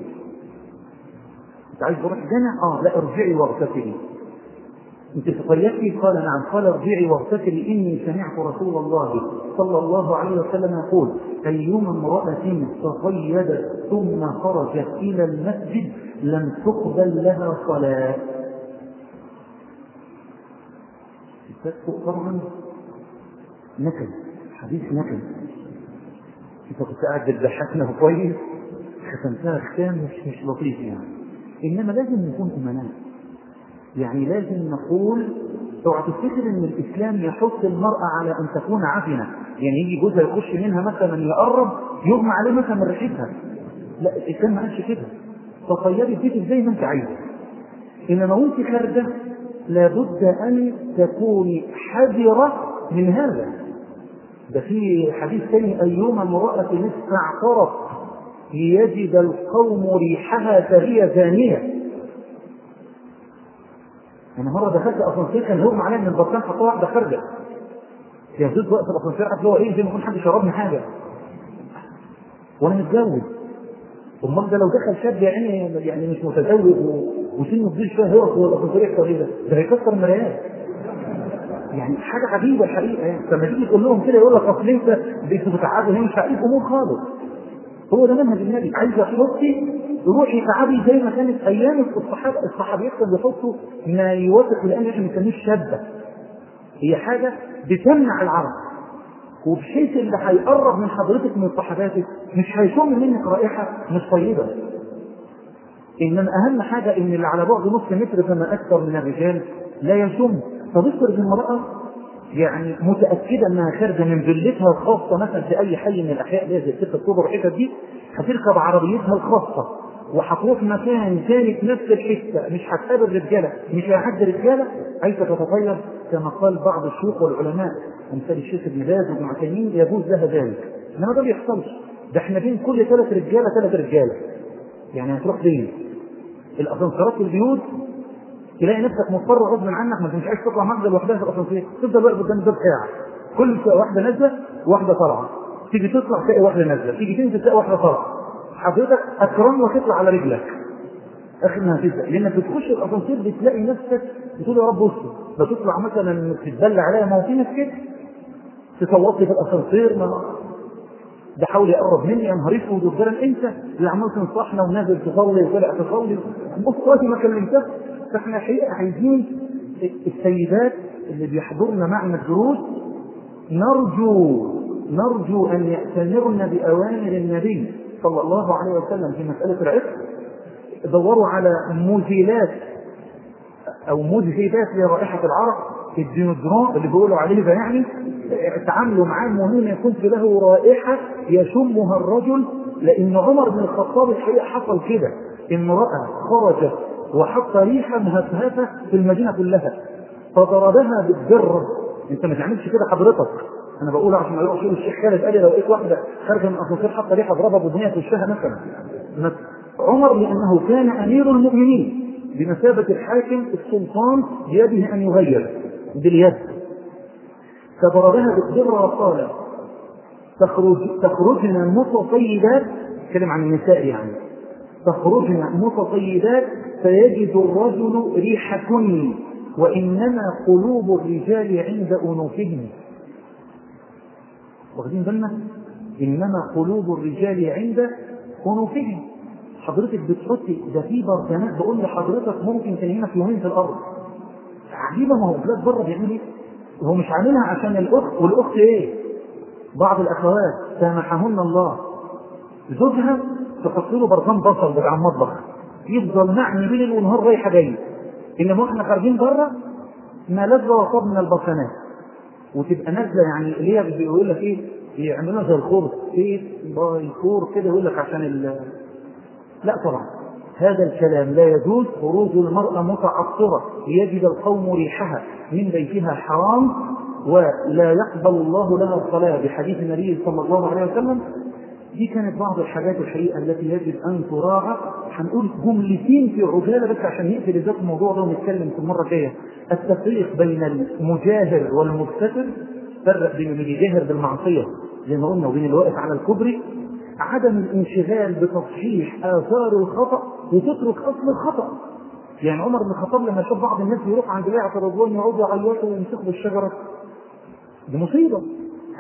أنت عايز تروح جامع؟ آه لا ارجعي واغتسلي أنت تطيبتي قال نعم قال ارجعي واغتسلي إني سمعت رسول الله صلى الله عليه وسلم يقول أيما امرأة تطيبت ثم خرجت إلى المسجد لم تقبل لها صلاة. الستات طبعا نكد حديث نكد انت كنت قاعد بتضحكنا كويس. ختمتها ختام مش مش لطيف يعني. إنما لازم نكون امناء يعني لازم نقول اوعى تفتكر إن الإسلام يحث المرأة على أن تكون عفنه يعني يجي جوزها يخش منها مثلا يقرب يغمى عليه مثلا من ريحتها. لا الاسلام ما قالش كده. تطيبي بيتك زي ما أنت عايزه؟ إنما وأنت خارجة لابد أن تكوني حذرة من هذا. ده في حديث ثاني أيما امرأة استعطرت ليجد القوم ريحها فهي زانية. أنا مرة دخلت اسانسير كان هجم عليا من البركان حطها واحدة خارجة. يا زوج وقت الأسانسير عارف هو إيه؟ زي ما يكون حد شربني حاجة. وأنا متجوز. امال ده لو دخل شاب يعني يعني مش متزوج وسنه كبير شوية هو هو الاسانسير يحصل إيه ده؟ هيكسر المرايات. يعني حاجة عجيبة الحقيقة يعني. لما تيجي تقول لهم كده يقول لك أصل أنت أنتوا بتعبوا هنا مش عارف أمور خالص. هو ده منهج النبي. عايزه تحطي روحي تعبي زي ما كانت أيام الصحابه الصحابيات كانوا بيحطوا ما يوافق الآن إحنا بنسميه الشابه هي حاجة بتمنع العرق وبحيث اللي هيقرب من حضرتك من صحباتك مش هيشم منك رائحة مش طيبة. إنما أهم حاجة إن اللي على بعد نص متر فما أكثر من الرجال لا يشم فبصر المراه يعني متأكدة إنها خارجة من فيلتها الخاصة مثلا في أي حي من الأحياء اللي زي 6 اكتوبر والحتت دي هتركب عربيتها وهتروح مكان ثاني في نفس الحته مش هتقابل رجاله مش هيعدي رجالة. عايزه تتطيب كما قال بعض الشيوخ والعلماء أمثال الشيخ ابن باز وابن عثيمين يجوز لها ذلك. إنما ده ما بيحصلش. ده إحنا بين كل ثلاث رجالة ثلاث رجالة. يعني هتروح فين؟ الأسانسيرات في البيوت؟ تلاقي نفسك مضطر غصب عنك ما انت مش عايز تطلع مخزن لوحدها في الأسانسير. تفضل واقف قدام الباب ساعه كل واحدة نازلة وواحده طالعة. تيجي تطلع تلاقي واحدة نازلة. تيجي تنزل تلاقي واحدة طالعة. حضرتك اكرم وتطلع على رجلك. اخر ما هتبدا لأنك بتخش الأسانسير بتلاقي نفسك بتقول يا رب أستر. بتطلع مثلا تتبلى عليا ما هو في ناس كده. تصوت لي في الأسانسير ما ده حاول يقرب مني يا نهار أسود وفعلا أنت اللي عمال تنصحنا ونازل تصلي وطلع تصلي. بص وقت ما كلمتك فإحنا حقيقة عايزين السيدات اللي بيحضرن معنا الدروس نرجو نرجو أن يأتمرن بأوامر النبي. صلى الله عليه وسلم في مسألة العتق دوروا على مزيلات أو مذهبات لرائحة العرق الديودرون اللي بيقولوا عليه ده يعني تعاملوا معاه. المهم ما يكونش له رائحة يشمها الرجل لأن عمر بن الخطاب الحقيقة حصل كده امرأة خرجت وحط ريحة مهفهفة في المدينة كلها فضربها بالدرة أنت ما تعملش كده حضرتك. أنا بقول عشان ما يروحش الشيخ خالد قال لي لو لقيت واحدة خارجة من اسانسير حاطه ريحه اضربها بودنيها في وشها مثلا. عمر لأنه كان أمير المؤمنين بمثابة الحاكم السلطان بيده أن يغير باليد. فضربها بالدره وقال تخرج تخرجن متطيبات كلم عن النساء يعني. تخرجن متطيبات فيجد الرجل ريحكن وإنما قلوب الرجال عند أنوفهم. واخدين بالنا؟ إنما قلوب الرجال عند أنوفهم حضرتك بتحطي ده في بركانات بقول لحضرتك ممكن تنهينا في يومين في الأرض. عجيبة ما هو بلاد بره بيعمل إيه؟ هو مش عاملها عشان الأخت والأخت إيه؟ بعض الأخوات سامحهن الله. زوجها تحط له برطمان بصل بتاع المطبخ. يفضل معني ليل ونهار رايحة جاية. إنما إحنا خارجين بره ما لذ وصاب من البركانات وتبقى نازلة يعني اللي هي بيقول لك إيه يعملوها زي الخور إيه الخور كده يقول لك عشان ال لا طبعا. هذا الكلام لا يجوز خروج المرأة متعطرة ليجد القوم ريحها من بيتها حرام ولا يقبل الله لها الصلاة. بحديث النبي صلى الله عليه وسلم دي كانت بعض الحاجات الحقيقة التي يجب أن تراعى. هنقول جملتين في عجالة بس عشان نقفل ذات الموضوع ده ونتكلم في المرة الجاية. التفريق بين المجاهر والمستتر فرق بين اللي بيجاهر بالمعصية. زي ما قلنا وبين اللي واقف على الكوبري. عدم الانشغال بتصحيح آثار الخطأ وتترك أصل الخطأ. يعني عمر بن الخطاب لما شاف بعض الناس يروح عند بيعة الرضوان يقعدوا يعيطوا ويمسكوا بالشجرة. دي مصيبة.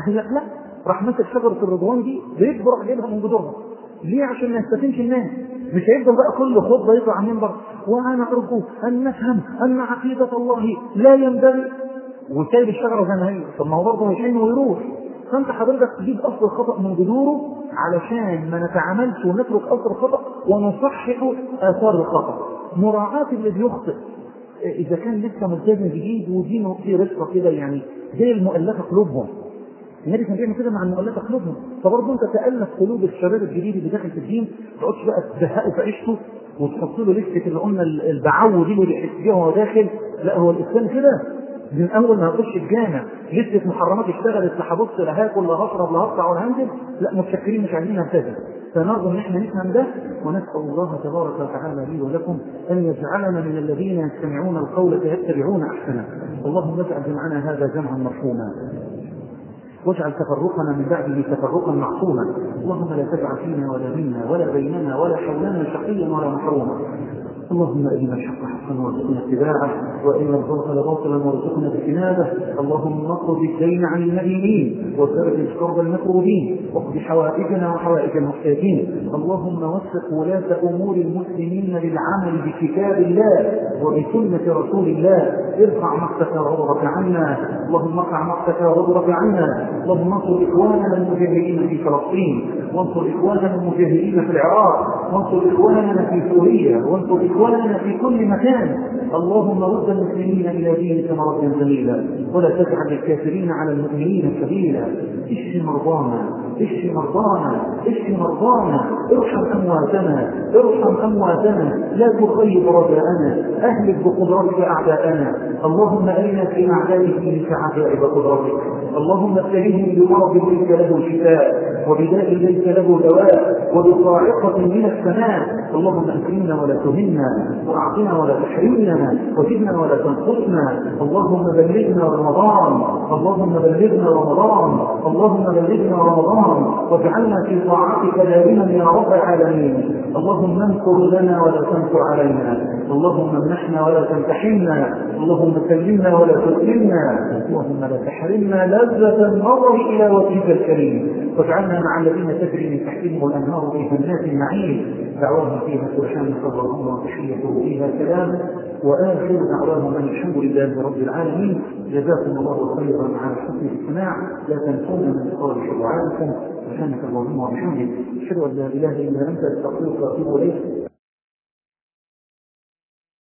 قال لا. راح ماسك شجرة الرضوان دي بيكبر راح جايبها من جذورها ليه؟ عشان ما يستفينش الناس. مش هيفضل بقى كل خطبة يطلع على المنبر وأنا أرجو أن نفهم أن عقيدة الله لا ينبغي وسايب الشجرة زي ما هي. طب ما هو برضه هيحن ويروح. فأنت حضرتك تجيب أصل الخطأ من جذوره علشان ما نتعاملش ونترك أصل الخطأ ونصحح آثار الخطأ. مراعاة اللي بيخطئ. إذا كان لسه ملتزم جديد ودينه في رفقه كده يعني زي المؤلفة قلوبهم النبي كان بيعمل كده مع المؤلفه قلوبهم فبرضه أنت تألف قلوب الشباب الجديد اللي داخل في الدين ما تقعدش بقى تزهقه في عيشته وتحط له لستة اللي قلنا البعو دي اللي يحس بيها وهو داخل. لا هو الإسلام كده. من أول ما يخش الجامع لسه محرمات اشتغلت لا هبص لا هاكل لا هشرب لا هقطع ولا هنزل لا متشكرين مش عايزين نلتزم. فنرجو إن إحنا نفهم ده ونسأل الله تبارك وتعالى لي ولكم أن يجعلنا من الذين يستمعون القول فيتبعون أحسنه. اللهم اجعل جمعنا هذا جمعا مرحوما. واجعل تفرقنا من بعده تفرقا معصوما اللهم لا تجعل فينا ولا منا ولا بيننا ولا حولنا شقيا ولا محروما. اللهم ارنا الحق حقا وارزقنا اتباعه وارنا الباطل باطلا وارزقنا اجتنابه. اللهم اقض الدين عن المدينين وفرج كرب المكروبين واقض حوائجنا وحوائج المحتاجين. اللهم وفق ولاة أمور المسلمين للعمل بكتاب الله وبسنة رسول الله. ارفع مقتك وغضبك عنا. اللهم ارفع مقتك وغضبك عنا. اللهم انصر إخواننا المجاهدين في فلسطين. وانصر إخواننا المجاهدين في العراق. وانصر إخواننا في سوريا. وانصر اخواننا في كل مكان. اللهم رد المسلمين إلى دينك مردا جميلا. ولا تجعل الكافرين على المؤمنين سبيلا. اشف مرضانا اشف مرضانا اشف مرضانا. ارحم أمواتنا ارحم أمواتنا. لا تخيب رجاءنا. أهلك بقدرتك أعداءنا. اللهم أرنا في اعدائك منك عجائب قدرتك اللهم ابتليهم بمرض ليس له شفاء وبداء ليس له دواء وبصاعقة من السماء. اللهم أكرمنا ولا تهنا. وأعطنا ولا تحرمنا وزدنا ولا تنقصنا. اللهم بلغنا رمضان اللهم بلغنا رمضان اللهم بلغنا رمضان. واجعلنا في طاعتك دائما يا رب العالمين. اللهم انصر لنا ولا تنصر علينا. اللهم امنحنا ولا تمتحنا اللهم سلمنا ولا تسلمنا. اللهم لا تحرمنا لذة النظر إلى وجهك الكريم. واجعلنا مع الذين تجري من تحتهم الأنهار في جنات النعيم. دعواهم فيها سبحانك اللهم وتحيته فيها سلام وآخر دعواهم أن الحمد لله رب العالمين. جزاكم الله خيرا على حسن الاستماع. لا تنسونا من صالح دعائكم سبحانك اللهم وبحمدك. أشهد أن لا إله إلا أنت أستغفرك وأتوب إليك.